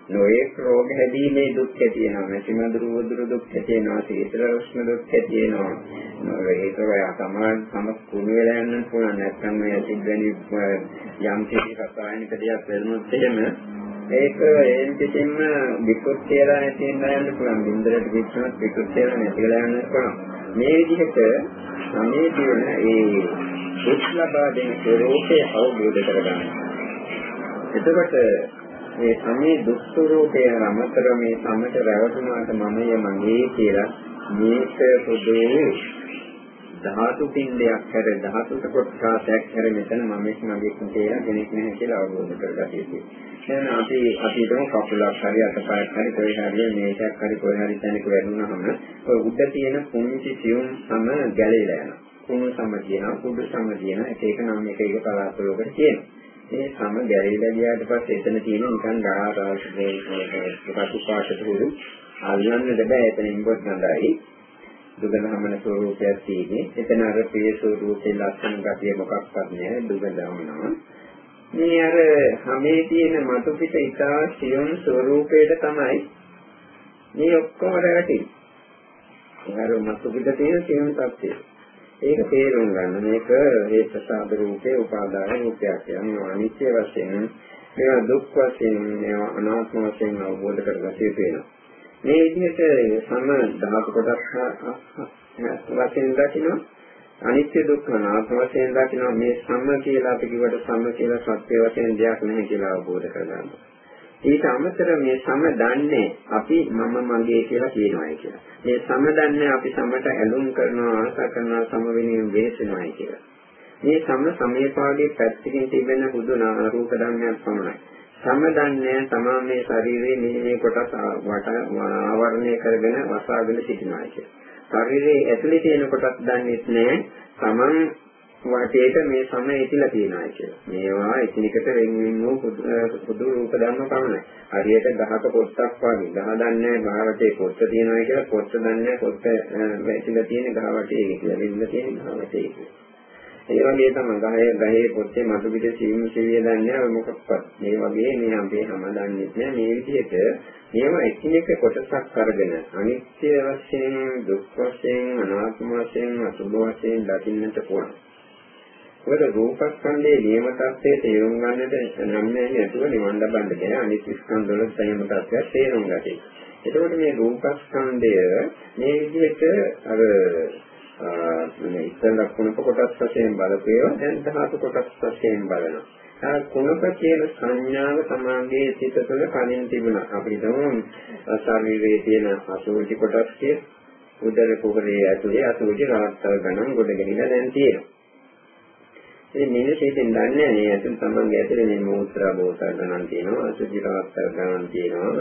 නොයෙක් රෝග හැදීමේ දුක් ඇතිවෙනවා නැතිමදුරු වදුරු දුක් ඇතිවෙනවා සීතල උෂ්ණ දුක් ඇතිවෙනවා ඒක ඔය සමාන සම කුණු වෙලා යන්න පුළුවන්. නැත්නම් මේ සිද්ධෙනි යම් කිසි රසායනික දෙයක් වෙනොත් එහෙම ඒක ඒන් පිටින්ම විකෘත් කියලා නැති වෙන්න යන්න පුළුවන්. බින්දරට වික්ෂණත් විකෘත් කියලා නැති වෙලා යන්න පුළුවන්. මේ විදිහට සමේ තියෙන ඒ දුක් ලබා දෙන ස්වરૂපය අවබෝධ කරගන්න. එතකොට මේ සමේ දුක් ස්වરૂපය අමතර මේ සමට රැවටුණාට මමය මගේ කියලා මේක පොදු ධාතු පින්ඩයක් හැර ධාතුක කොටසක් හැර මෙතන මම මගේ කියලා කෙනෙක් නැහැ කියලා අවබෝධ කරගන්න ඕනේ. එහෙනම් අපි අපි හිතමු කකුලක් හරි අතපයක් හරි කොයි හරි මේකක් හරි කොයි හරි තැනක වැදුනහම ඔය උඩ තියෙන පුංචි සියුම් සම ගැලීලා යනවා. කුණු සම කියනවා, කුඩු සම කියනවා, එක එක නම් එක එක පළාත්වලකට කියනවා. මේ සම ගැරිලා ගියාට පස්සේ එතන තියෙන නිකන් ගහා රාශියේ රතු පාටට හුරු අල්ලන්න බෑ එතන ඉඹොත් ගඳයි දුගඳ හමන ස්වරූපයක් තියෙන්නේ. එතන අර ප්‍රිය ස්වරූපේ ලක්ෂණ ගතිය මොකක්වත් නෑ. දුගඳ හමනවා මේ අර හැමේ තියෙන මතු පිට ඉතා සියුම් ස්වරූපයට තමයි මේ ඔක්කොම රැවටෙන්නේ. අර මතු පිට තියෙන සියුම් තත්ත්වය. ඒක තේරුම් ගන්න. මේක මේ ප්‍රසාද රූපේ උපාදාන රූපයක් කියන්නේ අනිත්‍ය වශයෙන් මේවා දුක් වශයෙන් මේවා අනාත්ම වශයෙන් අවබෝධ කරගත යුතු වෙනවා. මේ විදිහට සම ධාතු කොටස් වශයෙන් දකිනවා. අනිත්‍ය දුක්ඛ අනාත්ම වශයෙන් දකිනවා. මේ සම කියලා අපි කිව්වට සම කියලා සත්‍ය වශයෙන් දෙයක් නැහැ කියලා අවබෝධ කරගන්නවා. ඊට අමතර මේ සම දන්නේ අපි මම මගේ කියලා කියනවායි කියලා. මේ සම දන්නේ අපි සමට ඇලුම් කරනවා ආශා කරනවා සම වෙනුවෙන් වෙහෙසෙනවායි කියලා. මේ සම සමේපාගේ පැත්තකින් තිබෙන බුදු නාරූප ධර්මයක් පමණයි. සම දන්නේ තමා මේ ශරීරයේ මේ මේ කොටස් වට ආවරණය කරගෙන වසාගෙන සිටිනවායි කියලා. ශරීරයේ ඇතුලේ තියෙන කොටස් දන්නේ නැහැ. තමන් වටේට මේ සමය ඉතිලා තියෙනවා කියලා. මේවා එකිනෙකට වෙන වෙන වූ පොදු රූප ධර්ම පමණයි. හරියට ගහක පොත්තක් වගේ. ගහ දන්නේ ගහ වටේ පොත්ත තියෙනවා කියලා පොත්ත දන්නේ පොත්ත වැටිලා තියෙන ගහ වටේ කියලා. වින්න තියෙන ගහ වටේ කියලා. ඒ වගේ තමයි ගහේ ගහේ පොත්තේ මතු පිට සීම සිවිය දන්නේ ඔය මොකක්වත්. මේ වගේ මේ අපේ හැම දන්නේ නැහැ මේ විදිහට මේවා එකිනෙක කොටසක් අරගෙන අනිත්‍ය වශයෙන් දුක් වශයෙන් අනාත්ම වශයෙන් අසුභ වශයෙන් දකින්නට පුළුවන්. මොකද රූපස්කන්ධයේ නියම තත්ත්වයේ තේරුම් ගන්නට නම් නැහැ නේතුව නිවන් ලබන්න බැහැ අනිත් ස්කන්ධ වල නියම තත්ත්වයක් තේරුම් ගන්න. එතකොට මේ රූපස්කන්ධය මේ විදිහට අර මේ ඉස්සෙල්ලා කුණප කොටස් වශයෙන් බලපේවා දැන් ධාතු කොටස් වශයෙන් බලනවා. අර කුණප කියන සංඥාව සමාගයේ සිත තුළ කලින් තිබුණා. අපි හිතමු ශරීරයේ තියෙන අසෝචි කොටස් කිය උදර කුහරයේ ඇතුලේ අසෝචි රාත්තල් ගණන් ගොඩ ගෙනිලා දැන් තියෙනවා. මිනිස්සු ඉතින් දන්නේ මේ ඇතුළ තමන්ගේ ඇතුළේ මේ මූත්‍රා බෝතල් ගණන් තියෙනවා අසුචි රවස්තර ගණන් තියෙනවා.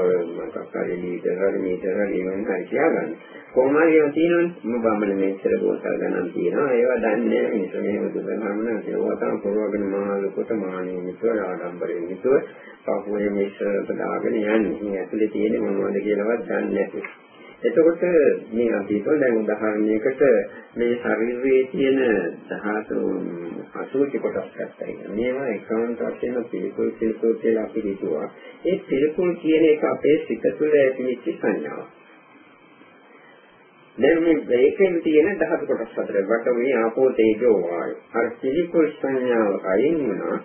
ඔය මොකක් හරි ලීටර හරි මීටර හරි වෙන හරි කියාගන්න කොහොම හරි ඒවා තියෙනවනේ. මොබ බම්බල මෙච්චර බෝතල් ගණන් තියෙනවා. ඒවා දන්නේ නැහැ මිනිස්සු මේව දුන්නම නම් ඒවා තමයි පොරවගෙන මහලුකොට මානෙ මිතුව ආඩම්බරයෙන් මිතුව පහුවේ මිශ්‍ර දාගෙන යන්නේ. මේ ඇතුලේ තියෙන මොනවද කියලාවත් දන්නේ නැහැ එතකොට මේ අපි හිතුව දැන් උදාහරණයකට මේ ශරීරයේ තියෙන ධාතු අසුචි කොටස් ගන්නයි. මේවා ඒකාන්ත වශයෙන් පිළිකුල් පිළිකුල් කියලා අපි හිතුවා. ඒ පිළිකුල් කියන එක අපේ සිත තුළ ඇතිවෙච්ච සංඥාවක්. දැන් මේ ඒකෙන් තියෙන ධාතු කොටස් හතර වට මේ ආපෝ තේජෝ වායු. අර පිළිකුල් සංඥාව අයින් වුණා.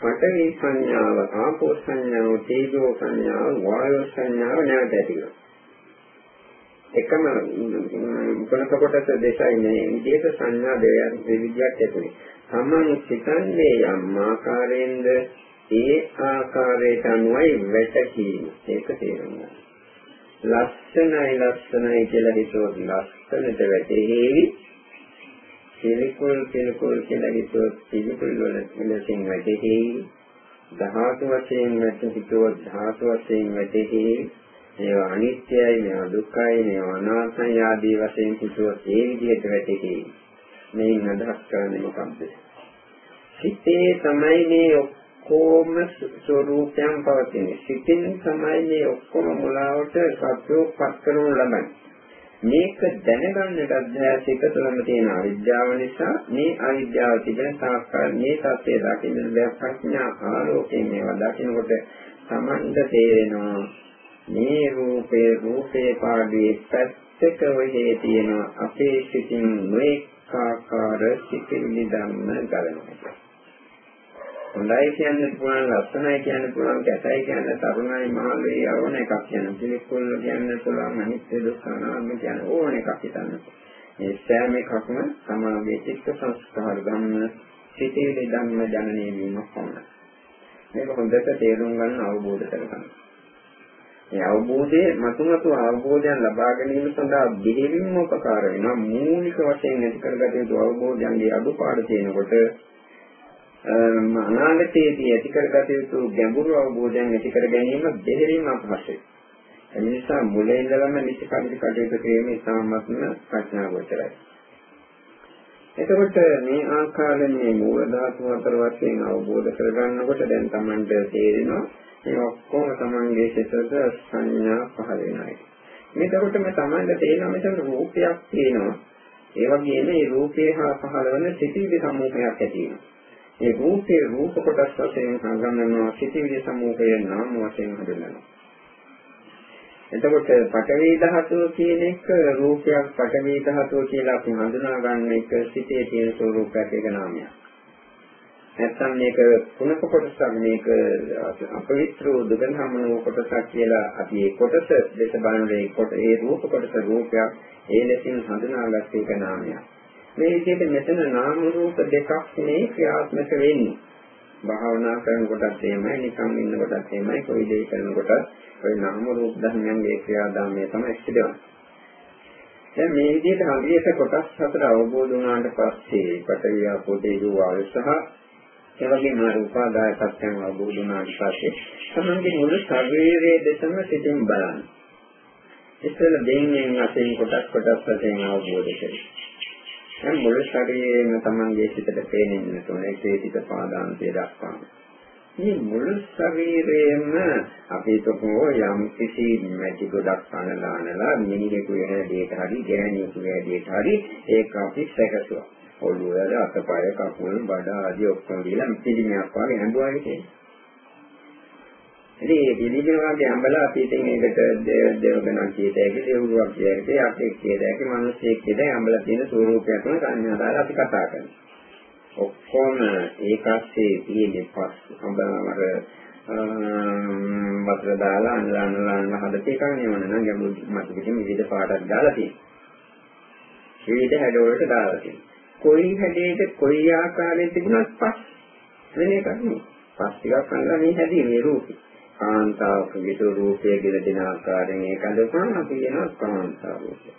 පඨවි සංඥාව, ආපෝ සංඥාව, තේජෝ සංඥාව, වායු සංඥාව නැවත ඇති වෙනවා. එකම කොනක කොටස දෙකයි මේ විදිහට සංඥා දෙයක් දෙවිදියක් ඇතුලේ. සම්මන් සිතන්නේ යම් ආකාරයෙන්ද ඒ ආකාරයට අනුවයි වැටකීම. ඒක තේරුම් ගන්න. ලස්සනයි ලස්සනයි කියලා හිතුවොත් ලස්සනට වැටෙහි පිළිකුල් පිළිකුල් කියලා හිතුවොත් පිළිකුල් වල මිලසින් වැටෙහි ධාතු වශයෙන් වැටෙහිතුවොත් ධාතු වශයෙන් වැටෙහි මේවා අනිත්‍යයි මේවා දුක්ඛයි මේවා අනාත්මයි ආදී වශයෙන් හිතුවොත් ඒ විදිහට වැටෙකේ මේන් අදහස් කරන්නේ මොකක්ද? සිතේ තමයි මේ ඔක්කොම ස්වરૂපයන් පවතින්නේ. සිතින් තමයි මේ ඔක්කොම මුලාවට සත්‍යෝපත් කරනු ලබන්නේ. මේක දැනගන්නට අධ්‍යාසික තුළම තියෙන අවිද්‍යාව නිසා මේ අවිද්‍යාව තිබෙන සාක්කාර මේ සත්‍යය දකින්න බැහැ. ප්‍රඥා ආලෝකයෙන් මේවා දකිනකොට සමන්ද තේරෙනවා මේ රූපේ රූපේ පාඩුවේ පැත්තක වෙහි තියෙන අපේ සිතින් නොඑක ආකාර සිතිවිලි ධම්ම ගලනවා. හොඳයි කියන්න පුළුවන් ලස්සනයි කියන්න පුළුවන් කැතයි කියන්න තරුණයි මහලුයි යවන එකක් කියන්න පිළිකුල් කියන්න පුළුවන් අනිත්‍ය දුක්ඛ අනාත්ම කියන්න ඕන එකක් හිතන්න. මේ සෑම එකක්ම සමාගයේ චිත්ත සංස්කාර ධම්ම සිතිවිලි ධම්ම ජනනය වීම පමණයි. මේක හොඳට තේරුම් ගන්න අවබෝධ කරගන්න. මේ අවබෝධයේ මතුමතු අවබෝධයන් ලබා ගැනීම සඳහා දෙහිවින්ම උපකාර වෙනවා මූලික වශයෙන් ඇති කරගත යුතු අවබෝධයන්ගේ අඩුපාඩු තියෙනකොට අනාගතයේදී ඇති කරගත යුතු ගැඹුරු අවබෝධයන් ඇති කර ගැනීම දෙහිවින්ම අපහසුයි. ඒ නිසා මුලින් ඉඳලම නිසි කටයුතු කටයුතු කිරීම ඉතාමත්ම ප්‍රඥාවචරයි. එතකොට මේ ආකාරයෙන් මූල ධාතු හතර වශයෙන් අවබෝධ කරගන්නකොට දැන් Tamanට තේරෙනවා මේ ඔක්කොම තමන්ගේ සිතට සංඥා පහළ වෙනවා. මේකට මේ තමන්ට තේරෙන මෙතන රූපයක් තියෙනවා. ඒ වගේම මේ රූපේ හා පහළ වෙන සිතිවිලි සමූහයක් ඇති වෙනවා. මේ රූපේ රූප කොටස් වශයෙන් හඳුන්වනවා සිතිවිලි සමූහය නාම වශයෙන් හඳුන්වනවා. එතකොට පඨවි ධාතුව කියන එක රූපයක් පඨවි ධාතුව කියලා අපි හඳුනා ගන්න එක සිතේ තියෙන ස්වરૂපයක් ඒක නාමයක්. නැත්නම් මේක කුණක කොටසක් මේක අපවිත්‍ර දුගන්හමන කොටසක් කියලා අපි ඒ කොටස දෙස බලනකොට ඒ කොට ඒ රූප කොටස රූපයක් ඒ ලෙසින් හඳුනාගත් එක නාමයක්. මේ විදිහට මෙතන නාම රූප දෙකක් මේ ක්‍රියාත්මක වෙන්නේ. භාවනා කරනකොටත් එහෙමයි නිකන් ඉන්නකොටත් එහෙමයි කොයි දේ කරනකොටත් ඔය නාම රූප ධර්මයන්ගේ ක්‍රියාදාමය තමයි සිදුවන්නේ. දැන් මේ විදිහට හරියට කොටස් හතර අවබෝධ වුණාට පස්සේ පටවියා පොතේ දුවාල සහ ඒ වගේම උපාදාය සත්‍යං අවබෝධ වුණාට පස්සේ තමන්ගේ මුළු ශරීරයේ දෙසම සිතින් බලන්න. ඉස්සෙල්ල දෙන්නේ වශයෙන් කොටස් කොටස් වශයෙන් අවබෝධ කරගන්න. දැන් මුළු ශරීරයේම තමන්ගේ සිතට පේනෙන්න තුනේ ඒ සිත පාදාන්තය දක්වාම. මේ මුළු ශරීරයේම අපි තකෝ යම් කිසි මැටි ගොඩක් පනලානලා මිනිහෙකු වෙන දෙයක හරි ගෑණියෙකු වෙන දෙයක හරි ඒක අපි සැකසුවා. ඔළුව වල අතපය කකුල් බඩ ආදී ඔක්කොම දීලා පිළිමයක් වගේ හඳුවා හිටියේ. ඉතින් මේ පිළිමය වගේ හම්බලා අපි ඉතින් ඒකට දේව දේවගණන් කීයට ඒක දේවුවක් කියන්නේ අපේ කීයට ඒක මිනිස්සෙක් කියන හම්බලා තියෙන ස්වරූපයක් තුන සංඥා දාලා අපි කතා කරනවා. ඔක්කොම ඒකස්සේ තියෙන්නේ පස් හම්බලාමර වතුර දාලා අනලා අනලා අනලා හදපු එකක් නෙවෙයි නේද? ගැඹුරු මත පිටින් විවිධ පාටක් දාලා තියෙනවා. විවිධ හැඩවලට දාලා තියෙනවා. කොයි හැඩයක කොයි ආකාරයෙන් තිබුණත් පස් වෙන එකක් නෙවෙයි. පස් ටිකක් අල්ලලා මේ හැදීමේ රූපේ. කාන්තාවකගේ රූපය කියලා දෙන ආකාරයෙන් ඒක අඳපුවම අපි කියනවා කාන්තාව රූපය.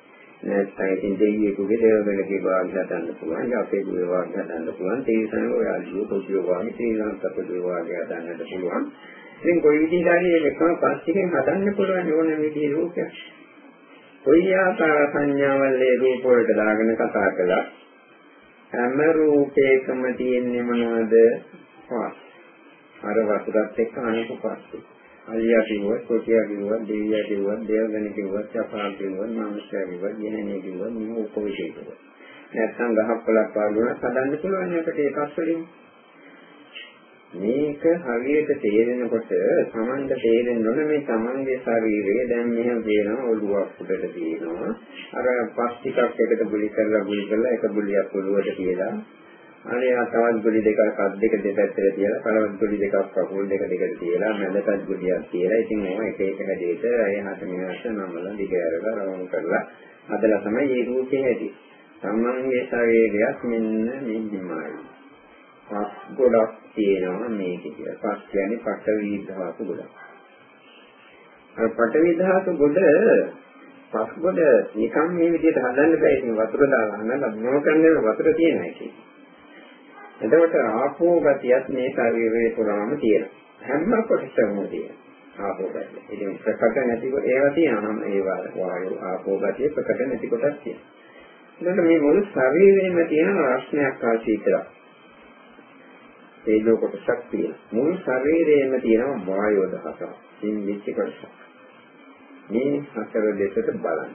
නැත්නම් ඉතින් දෙවියෙකුගේ දේවගණකේ වාග් හදන්න පුළුවන්, යකෙකුගේ වාග් හදන්න පුළුවන්, තේසන ඔයාලගේ පොඩි වාග් ශ්‍රී ලංකාවේ වාග් හදන්නත් පුළුවන්. ඉතින් කොයි විදිහට හරි එකම පස්තිකෙන් හදන්න පුළුවන් ඕන විදිහේ රූපයක්. කොයි ආකාර සංඥාවල් ඒ රූප වලට දාගෙන කතා කළා. හැම රූපයකම තියෙන්නේ මොනවද? පස්. අර වතුරත් එක්ක අනික පස්සේ. අලියා කිව්වත්, කොටියා කිව්වත්, දෙවියා කිව්වත්, දේවගණ කිව්වත්, අපා කිව්වත්, මානුෂයා කිව්වත්, ගෙහණිය කිව්වත්, මේ ඔක්කොම කිව්වා. නැත්තම් ගහක් පොලක් පාළුණා හදන්න පුළුවන් එකට ඒකක් වලින්. මේක හරියට තේරෙනකොට Tamanda තේරෙන්න ඕන මේ Tamanගේ ශරීරය දැන් මෙහෙම කියනවා ඔළුවක් උඩට තියෙනවා අර පස් ටිකක් එකට බුලි කරලා බුලි කරලා එක බුලියක් ඔළුවට කියලා අනේ ආ තවත් ගුලි දෙකක් අත් දෙක දෙපැත්තට තියලා පළවත් ගුලි දෙකක් කකුල් දෙක දෙකට තියලා මැදටත් ගුලියක් තියලා ඉතින් ඒවා එක එක හැදේට එහාට මෙහාට නමලා දිගහැරලා රවුම් කරලා හදලා තමයි මේ රූපේ හැදෙන්නේ. සම්මන්ගේ ශරීරයක් මෙන්න මෙහිමයි. පස් ගොඩක් තියෙනවා මේකේ කියලා. පස් කියන්නේ පඨවි ධාතු ගොඩක්. අර පඨවි ධාතු ගොඩ පස් ගොඩ නිකන් මේ විදිහට හදන්න බෑ. ඉතින් වතුර දාලා අහන්න මොන කරන්නේ වතුර තියෙනවා කියන්නේ. එතකොට ආපෝ ගතියත් මේ ශරීරයේ පුරාම තියෙනවා. හැම කොටසම තියෙනවා. ආපෝ ගතිය. ඉතින් ප්‍රකට නැතිකොට ඒවා තියෙනවා. ඒවා වායු ආපෝ ගතිය ප්‍රකට නැති කොටස් තියෙනවා. එතකොට මේ මුළු ශරීරෙම තියෙන රස්නයක් ආශීතයක්. තේජෝ කොටසක් තියෙනවා. මුළු ශරීරයේම තියෙනවා වායෝ දහසක්. ඉන් විචි කොටසක්. මේ හතර දෙකට බලන්න.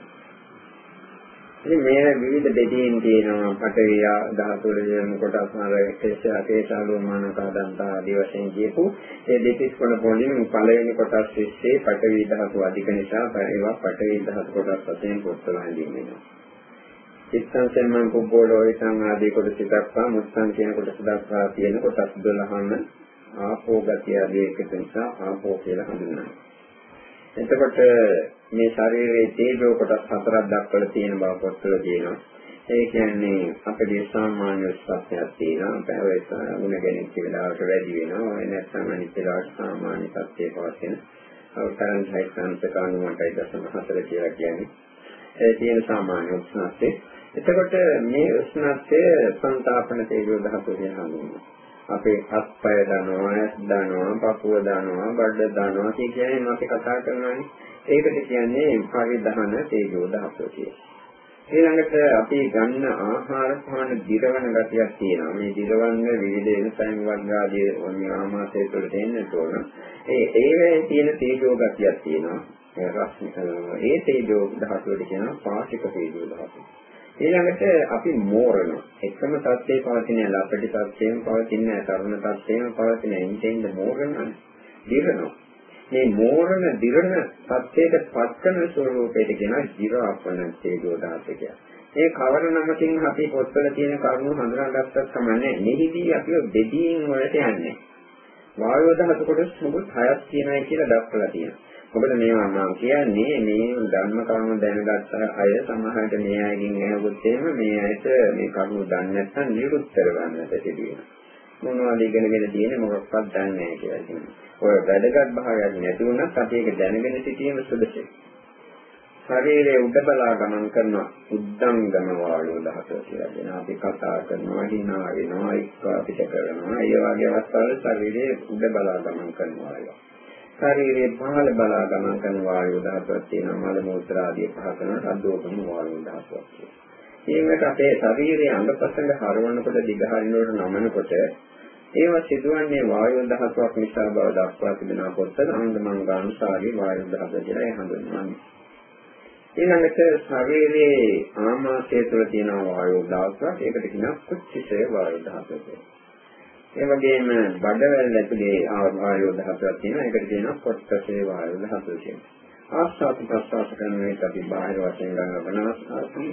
ඉතින් මේ විවිධ දෙකකින් තියෙනවා පඨවි ධාතු වල කොටස් වල කේශ කේශාලෝමාන කාදන්තා ආදී වශයෙන් කියපු ඒ දෙතිස් කොන පොලින් පළවෙනි කොටස් විශ්ේ පඨවි ධාතු අධික නිසා ඒවා පඨවි ධාතු කොටස් වශයෙන් පොත්වල හඳුන්වනවා. ඉස්සන් සම්මන් කුබ්බෝලෝ ඉතන් ආදී කොටස් දක්වා මුස්සන් කියන කොටස් දක්වා තියෙන කොටස් 12ම ආපෝ ගතිය ආදී එක නිසා ආපෝ කියලා හඳුන්වනවා. එතකොට මේ ශරීරයේ තේජෝ කොටස් හතරක් දක්වලා තියෙන බව පොත්වල තියෙනවා. ඒ කියන්නේ අපේ සාමාන්‍ය ස්වභාවයක් තියෙනවා. පැවැය ගුණ ගැනීම වෙලාවට වැඩි වෙනවා. ඒ නැත්නම් අනිත් වෙලාවට සාමාන්‍ය තත්ත්වයේ පවතින. අවතරන් සයිසන්ත කාණුවටයි දශම හතර කියලා කියන්නේ. ඒ තියෙන සාමාන්‍ය උෂ්ණත්වය. එතකොට මේ උෂ්ණත්වය සංතාපන තේජෝ ධාතුව කියන හඳුන්වනවා. අපේ අත්පය දනවා, ඇස් දනවා, පපුව දනවා, බඩ දනවා කියන්නේ අපි කතා කරනවානේ. ඒකට කියන්නේ පරිදහන තේජෝ දහසෝ කියලා. ඊළඟට අපි ගන්න ආහාර පාන දිරවන ගතියක් තියෙනවා. මේ දිරවන්න විවිධ එන්සයිම් වර්ග ආදී ආමාශය තුළ දෙන්නට ඕන. ඒ ඒවේ තියෙන තේජෝ ගතියක් තියෙනවා. ඒ රස්නික ඒ තේජෝ දහසෝට කියනවා පාශික තේජෝ දහසෝ. ඊළඟට අපි මෝරන එකම තත්ත්වයේ පවතින ලපටි තත්ත්වයෙන් පවතින තරුණ තත්ත්වයෙන් පවතින එන්ටෙන්ද මෝරන දිරනවා. මේ මෝරන දිරන තත්ත්වයට පත්කන ස්වરૂපයට කියන ජීවාපන තේජෝ දාතකය මේ කවර නමකින් අපි පොත්වල තියෙන කරුණු හඳුනාගත්තත් සමන්නේ මෙහිදී අපි බෙදීන් වලට යන්නේ. වායෝ දහතු කොටස් මොකද හයක් තියෙනයි කියලා දක්වලා තියෙනවා. මොකද මේවා මම කියන්නේ මේ ධර්ම කර්ම දැනගත්ත අය සමහරට මේ අයගෙන් ඇහුවොත් එහෙම මේ අයට මේ කරුණු දන්නේ නැත්නම් නිරුත්තර ගන්නට තිබෙනවා. මොනවද ඉගෙනගෙන තියෙන්නේ මොකක්වත් දන්නේ නැහැ කියලා කියනවා. ඔය වැදගත් භාවයක් නැති වුණත් අපි ඒක දැනගෙන සිටීම සුදුසුයි. ශරීරයේ උඩ බලා ගමන් කරන උද්දංගම වායෝ දහස කියලා කියන අපි කතා කරනවා hina වෙනවා එක්ක අපිට කරනවා ඒ වගේ අවස්ථාවල ශරීරයේ උඩ බලා ගමන් කරනවා ශරීරයේ පහළ බලා ගමන් කරන වායු ධාතුවක් තියෙනවා මල මූත්‍ර ආදී පහ කරන අද්දෝපන වායු ධාතුවක් තියෙනවා. ඊළඟට අපේ ශරීරයේ අංගපසංග හරවනකොට දිගහරිනකොට නමනකොට ඒවා සිදුවන්නේ වායු ධාතුවක් නිසා බව දක්වා තිබෙනා පොතේ අංගමංගානුසාරී වායු ධාතුව කියලා හඳුන්වන්නේ. ඊළඟට ශරීරයේ ආමාශය තුළ තියෙන වායු ධාතුවක් ඒකට කියනවා කුච්චිෂය වායු ධාතුව කියලා. ඒ වගේම බඩවැල් ඇතුලේ වායු දහසක් තියෙනවා. ඒකට කියනවා කොට්ටසේ වායු දහස කියලා. ආස්වාද ප්‍රස්වාස කරන එක අපි බාහිර වශයෙන් ගන්න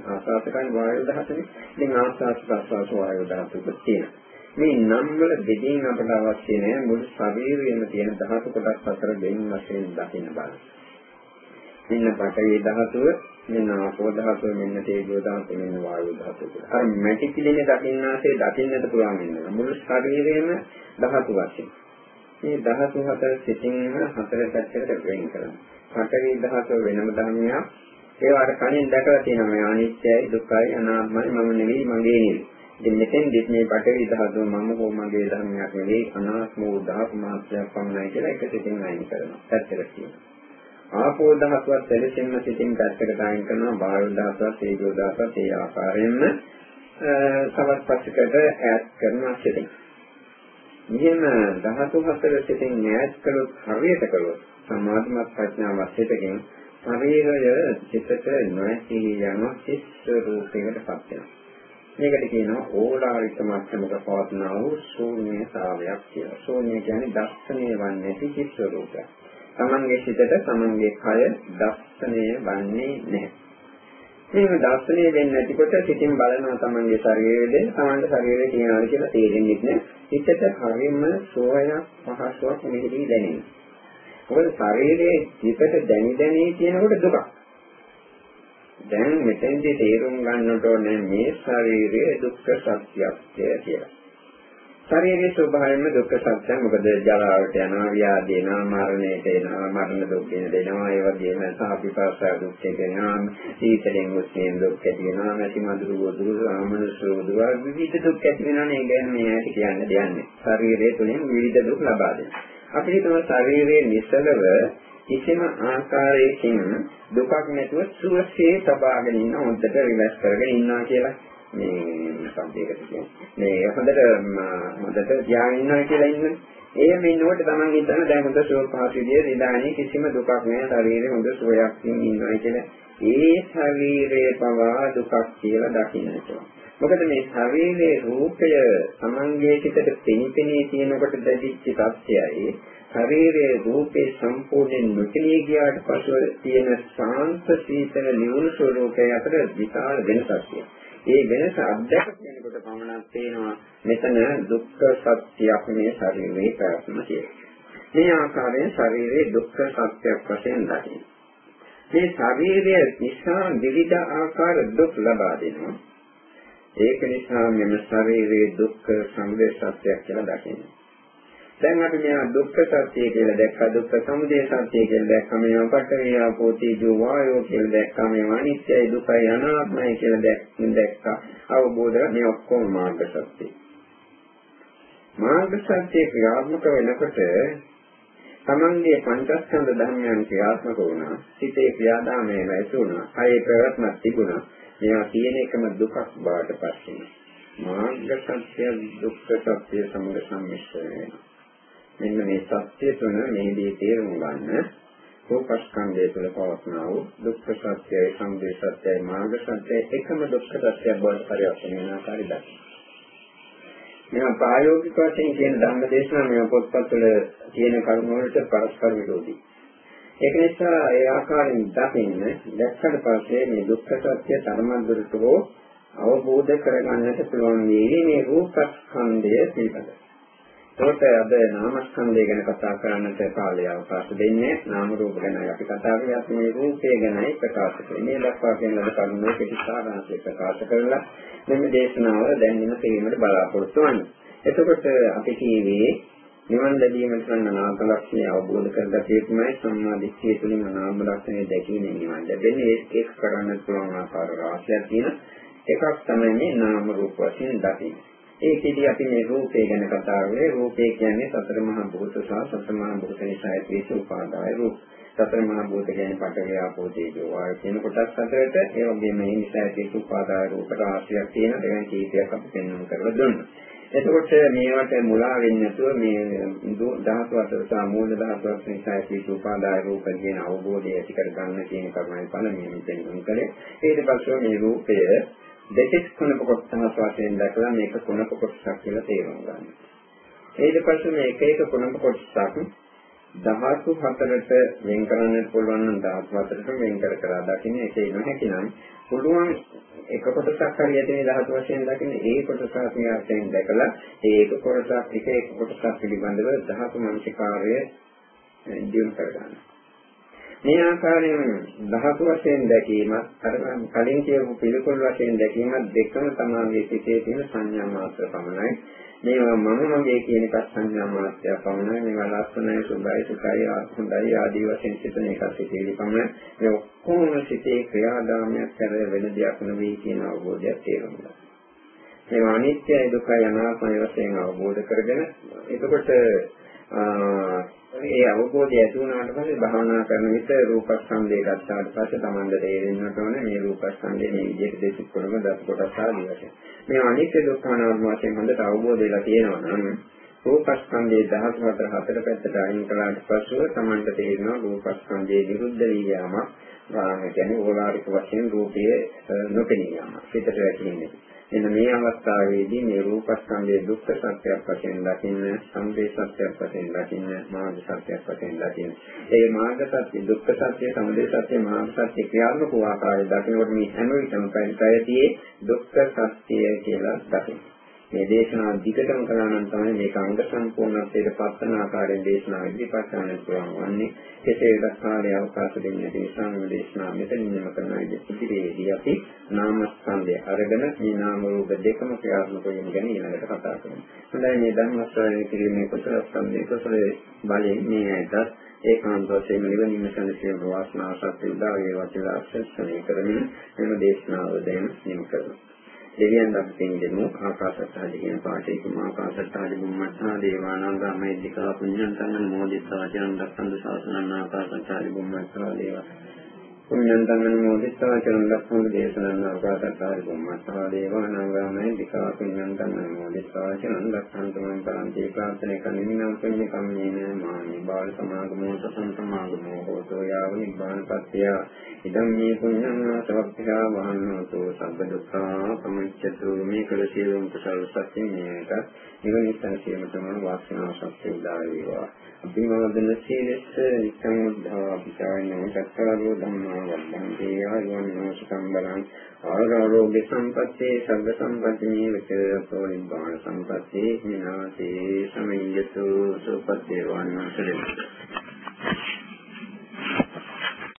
ආස්වාද කරන වායු දහසනේ. ඉතින් ආස්වාද ප්‍රස්වාස වායු දහසක් තියෙනවා. මේ නම් වල දෙකින් අපට අවශ්‍ය නැහැ මුළු ශරීරයේම තියෙන ධාතු කොටස් අතර දෙයින් වශයෙන් දකින්න බලන්න. මෙන්න පඨවි ධාතුව මෙන්න ආපෝ ධාතුව මෙන්න තේජෝ ධාතුව මෙන්න වායු ධාතුව කියලා. අර මැටි පිළිනේ දකින්නාසේ දකින්නට පුළුවන් වෙනවා. මුළු ශරීරයේම ධාතු වශයෙන්. මේ ධාතු හතර සිටින්ම හතර පැත්තකට වෙන් කරනවා. පඨවි ධාතුව වෙනම ධර්මයක්, ඒවාට කලින් දැකලා තියෙනවා මේ අනිත්‍යයි දුක්ඛයි අනාත්මයි මම නෙවෙයි මගේ නෙවෙයි. ඉතින් මෙතෙන්දිත් මේ පටවි ධාතුව මම හෝ මගේ ධර්මයක් නෙවෙයි අනාත්ම වූ ධාතු මාත්‍රයක් පමණයි කියලා එක සිතින් අයින් කරනවා. පැත්තකට තියෙනවා. ආපෝ ධාතුවත් දෙලෙසින්ම සිතින් පැත්තකට අයින් කරනවා. වායු ධාතුවත් තේජෝ ධාතුවත් ඒ ආකාරයෙන්ම තවත් පැත්තකට ඈඩ් කරනවා සිතින්. මෙහෙම ධාතු හතර සිතින් ඈඩ් කළොත් හරියට කළොත් සමාධිමත් ප්‍රඥාවත් සිතකින් ශරීරය චිතට නොඇති යන සිත් රූපයකටපත් වෙනවා. මේකට කියනවා ඕලාරික මට්ටමක පවත්නා වූ ශූන්‍යතාවයක් කියලා. ශූන්‍ය කියන්නේ දර්ශනීය වන්නේ සිත් ස්වરૂපයක්. තමන්ගේ සිතට තමන්ගේ කය දර්ශනීය වන්නේ නැහැ. මේක දර්ශනීය වෙන්නේ නැතිකොට සිතින් බලනවා තමන්ගේ ශරීරයේ තමන්ගේ ශරීරයේ තියනවා කියලා තේරෙන්නේ නැහැ. හිතට හරියම සෝයක් පහසුවක් මෙහිදී දැනෙනවා. මොකද ශරීරයේ හිතට දැනි දැනි කියනකොට දුකක්. දැන් මෙතෙන්දී තේරුම් ගන්නට ඕනේ මේ ශරීරයේ දුක්ඛ සත්‍යය කියලා. ශරීරයේ ස්වභාවයෙන්ම දුක්ඛ සත්‍යය මොකද? ජරාවට යනවා ව්‍යාධි එනවා මරණයට එනවා මරණ දුක් දෙනවා. ඒ වගේම සාපිපාසා දුක් දෙනවා සීතලෙන් උස්යෙන් දුක් ඇතිවෙනවා නැති මදුරු ගොදුරු ආමනසු දුවා විවිධ දුක් ඇති වෙනවා. නේ ගැන මේ ඇයි කියන්න දෙන්නේ. ශරීරය තුළින් විවිධ දුක් ලබා දෙනවා. අපි හිතමු ශරීරයේ නිසලව කිසිම ආකාරයකින් දුකක් නැතුව සුවසේ තබාගෙන ඉන්න හොඳට රිලැක්ස් කරගෙන ඉන්නවා කියලා. මේ සම්පේකට කියන්නේ මේ හොඳට හොඳට ධ්‍යාන ඉන්නවා කියලා ඉන්නේ. එහෙම ඉන්නකොට තමන් හිතන දැන් හොඳ සුව පහසුදියේ නිදානේ කිසිම දුකක් නැහැ. ශරීරේ හොඳ සුවයක් ඉන්නවා කියලා. ඒ ශරීරයේ පවා දුකක් කියලා දකින්නට. මොකද මේ ශරීරයේ රූපය තමන්ගේ සිතට පිනිපිනී තියෙනකොට දැදිච්ච තත්යයි ශරීරයේ රූපේ සම්පූර්ණයෙන් නොකලී ගියාට පසුව තියෙන ශාන්ත සීතල නිවුණු ස්වરૂපය අතර විශාල වෙනසක් තියෙනවා. ඒ වෙනස අත්දැක කෙනෙකුට පමණක් තේනවා මෙතන දුක්ඛ සත්‍යයක් මේ ශරීරයේ පැවැත්ම කියලා. මේ ආකාරයෙන් ශරීරයේ දුක්ඛ සත්‍යයක් වශයෙන් දකින්න. මේ ශරීරය නිසා විවිධ ආකාර දුක් ලබා දෙනවා. ඒක නිසා මෙම ශරීරයේ දුක්ඛ සමුදය සත්‍යයක් කියලා දකින්න. දැන් අපි මෙයා දුක්ඛ සත්‍ය කියලා දැක්කා දුක්ඛ සමුදය සත්‍ය කියලා දැක්කා මේවා පඨවි ආපෝ තේජෝ වායෝ කියලා දැක්කා මේවා අනිත්‍යයි දුකයි අනාත්මයි කියලා දැක්කා. අවබෝධය මේ ඔක්කොම මාර්ග සත්‍ය. මාර්ග සත්‍ය ක්‍රියාත්මක වෙනකොට තමන්ගේ පංචස්කන්ධ ධර්මයන් ක්‍රියාත්මක වුණා සිතේ ක්‍රියාදාමයේ වැසුණා කයේ ප්‍රවත්මක් තිබුණා. මේවා තියෙන එකම දුකක් බවට පත් වෙනවා මාර්ග සත්‍ය දුක්ඛ සත්‍ය සමග සම්මිශ්‍රණය. වෙනවා මෙන්න මේ සත්‍ය තුන මේදී තේරුම් ගන්න රූපස්කන්ධය තුළ පවස්නා වූ දුක්ඛ සත්‍යයි සමුදය සත්‍යයි මාර්ග සත්‍යයි එකම දුක්ඛ සත්‍යයක් බවට පරිවර්තන වෙන ආකාරය දකින්න මේවා ප්‍රායෝගික වශයෙන් කියන ධර්ම දේශනා මේ පොත්පත්වල තියෙන කරුණු වලට පරස්පර විරෝධී. ඒක නිසා ඒ ආකාරයෙන් දකින්න දැක්කට පස්සේ මේ දුක්ඛ සත්‍ය ධර්මද්දරට හෝ අවබෝධ කරගන්නට පුළුවන් වේවි මේ රූපස්කන්ධය පිළිබඳව. ඒකට අද නාමස්කන්ධය ගැන කතා කරන්නට කාලය අවකාශ දෙන්නේ නාම රූප ගැන අපි කතා කරලා මේ රූපය ගැනයි ප්‍රකාශ කරන්නේ. මේ දක්වා කියන ලද කරුණු කෙටි සාරාංශය ප්‍රකාශ කරලා මෙන්න දේශනාව දැන් වෙන තේරීමට බලාපොරොත්තු වෙනවා. එතකොට අපි කියවේ නිවන් ලැබීමට නම් නාම ලක්ෂණය අවබෝධ කරගත යුතුමයි සම්මා දිට්ඨිය තුළින් නාම ලක්ෂණය දැකීමෙන් නිවන් ලැබෙන්නේ ඒක කරන්න පුළුවන් ආකාර රාශියක් තියෙන එකක් තමයි මේ නාම රූප වශයෙන් දකින්නේ. ඒකෙදී අපි මේ රූපය ගැන කතා කරන්නේ රූපය කියන්නේ සතර මහා භූත සහ සතර මහා භූත නිසා ඇතිවෙච්ච උපාදාය රූප. සතර මහා භූත කියන්නේ පඨවි ආපෝ තේජෝ වායු කියන කොටස් හතරට ඒ වගේම මේ නිසා ඇතිවෙච්ච උපාදාය රූප රාශියක් තියෙන දෙකෙන් කීපයක් අපි පෙන්වන්න කරලා දුන්නා. එතකොට මේවට මුලා වෙන්නේ නැතුව මේ ධාතු අතර සහ මූල ධාතු අතර නිසා ඇතිවෙච්ච උපාදාය රූප කියන අවබෝධය ඇති කර ගන්න කියන කරුණයි පළමුවෙන් පෙන්වන්න කලේ. ඊට පස්සේ මේ රූපය දෙකෙස් කුණප කොටසක් වශයෙන් දැකලා මේක කුණප කොටසක් කියලා තේරුම් ගන්න. ඊට පස්සේ මේ එක එක කුණප කොටසක් ධාතු හතරට වෙන් කරන්න පුළුවන් නම් ධාතු හතරට වෙන් කර කර දකින්න ඒකේ නොහැකි නම් පුළුවන් එක කොටසක් හරියට මේ ධාතු වශයෙන් දකින්න ඒ කොටස අධ්‍යයනයෙන් දැකලා ඒක කොටසක් එක එක කොටසක් පිළිබඳව ධාතු මනසිකාර්ය දියුණු කර ගන්නවා. මේ ආකාරයෙන් දහතු වශයෙන් දැකීමත් අර කලින් කියපු පිළිකුල් වශයෙන් දැකීමත් දෙකම තමයි සිතේ තියෙන සංඥා මාත්‍ර පමණයි. මේවා මම මගේ කියන එක සංඥා මාත්‍රය පමණයි. මේවා ලස්සනයි, සුභයි, සුඛයි, හොඳයි ආදී වශයෙන් සිතන එක සිතේලි පමණයි. මේ ඔක්කොම සිතේ ක්‍රියාදාමයක් කර වෙන දෙයක් නෙවෙයි කියන අවබෝධයක් තේරුම් ගන්න. මේවා අනිත්‍යයි, දුකයි, අනාත්මයි වශයෙන් අවබෝධ කරගෙන එතකොට ඒ අවබෝධය ඇති වුණාට පස්සේ භාවනා කරන විට රූපස්කන්ධය ගත්තාට පස්සේ Tamanda තේරෙන්නට ඕනේ මේ රූපස්කන්ධය මේ විදිහට දෙසිත් කොටම දස් කොටස් ආදී වශයෙන්. මේ අනිත්‍ය දුක්ඛ අනාත්ම වශයෙන් හොඳට අවබෝධ වෙලා තියෙනවා නම් රූපස්කන්ධයේ දහස් හතර හතර පැත්තට අයින් කළාට පස්සෙ Tamanda තේරෙනවා රූපස්කන්ධයේ නිරුද්ධ වී යාම. ගාම කියන්නේ ඕලාරික වශයෙන් රූපයේ නොපෙනී යාම. පිටට වැටෙන්නේ. එන්න මේ අවස්ථාවේදී මේ රූපස්කන්ධයේ දුක්ඛ සත්‍යයක් වශයෙන් දකින්න, සම්දේ සත්‍යයක් වශයෙන් දකින්න, මාර්ග සත්‍යයක් වශයෙන් දකින්න. ඒ මාර්ග සත්‍ය, දුක්ඛ සත්‍ය, සම්දේ සත්‍ය, මාර්ග සත්‍ය ක්‍රියාත්මක වූ ආකාරය දකිනකොට මේ හැම විටම පැයතියේ දුක්ඛ සත්‍ය කියලා දකින්න. මේ දේශනාව දිගටම කළා නම් තමයි මේක අංග සම්පූර්ණත්වයට පත්වන ආකාරයෙන් දේශනාව ඉදිරිපත් කරන්න පුළුවන් වන්නේ. කෙසේද කාලය අවකාශ දෙන්නේ නිසා මේ දේශනාව මෙතනින්ම කරන ඉදිරියේදී අපි නාමස්කන්ධය අරගෙන මේ නාම රූප දෙකම ක්‍රියාත්මක වීම ගැන ඊළඟට කතා කරමු. හොඳයි මේ ධර්ම ශ්‍රවණය කිරීමේ කුසල ස්කන්ධයේ කුසල බලයෙන් මේ ඇයිදත් ඒකාන්ත වශයෙන් නිවනින් සැනසීම වාසනාව සත්‍ය උදා වේවා කියලා අත්‍යවශ්‍ය කරමින් මෙම දේශනාව දෙන්න නිම කරනවා. දෙවියන් අපින් දෙමු. ආකාශත්තාදී කියන පාඨයේ ආකාශත්තාදී බුම්මත්තා දේවානන්ද මෛත්‍රිකා පුඤ්ඤන්තං මොදිත්වා චරණ දක්ඛන්ද ශාසනං ආකාශත්තාදී බුම්මත්තා දේවා. පුඤ්ඤං තං මොදිත්වා චරණ දක්ඛන්ද දේශනං ආකාශත්තාදී බුම්මත්තා දේවානං මෛත්‍රිකා පුඤ්ඤං තං මොදිත්වා චරණ දක්ඛන්ද මං පරන්ති ප්‍රාර්ථනා කනිනම් පුඤ්ඤ කම්මේන මාමි බාල සමාගමෝ සසං සමාගමෝ හෝතෝ යාව නිබ්බාන පත්‍ය ඉදම් මේ පුඤ්ඤං ආසවක්ඛා වහන්නෝතෝ සබ්බ දුක්ඛා සමුච්ඡතු මේ කළ සියලුම කුසල සත්‍ය මේක නිවනිස්සන සියලුම තමයි වාසනාව සත්‍ය උදා වේවා අභිවාදන සීලස්ස නිකං උද්ධා අභිචාරණෝ චක්කරෝ ධම්මා වද්දන්ති ආයෝනෝ සුඛං ආරෝග්‍ය සම්පත්තේ සබ්බ සම්පatti නිවිත පොනිබ්බාන සම්පත්තේ හිනාතේ සමිඤ්ඤතු සුපත්තේ වන්නසලෙ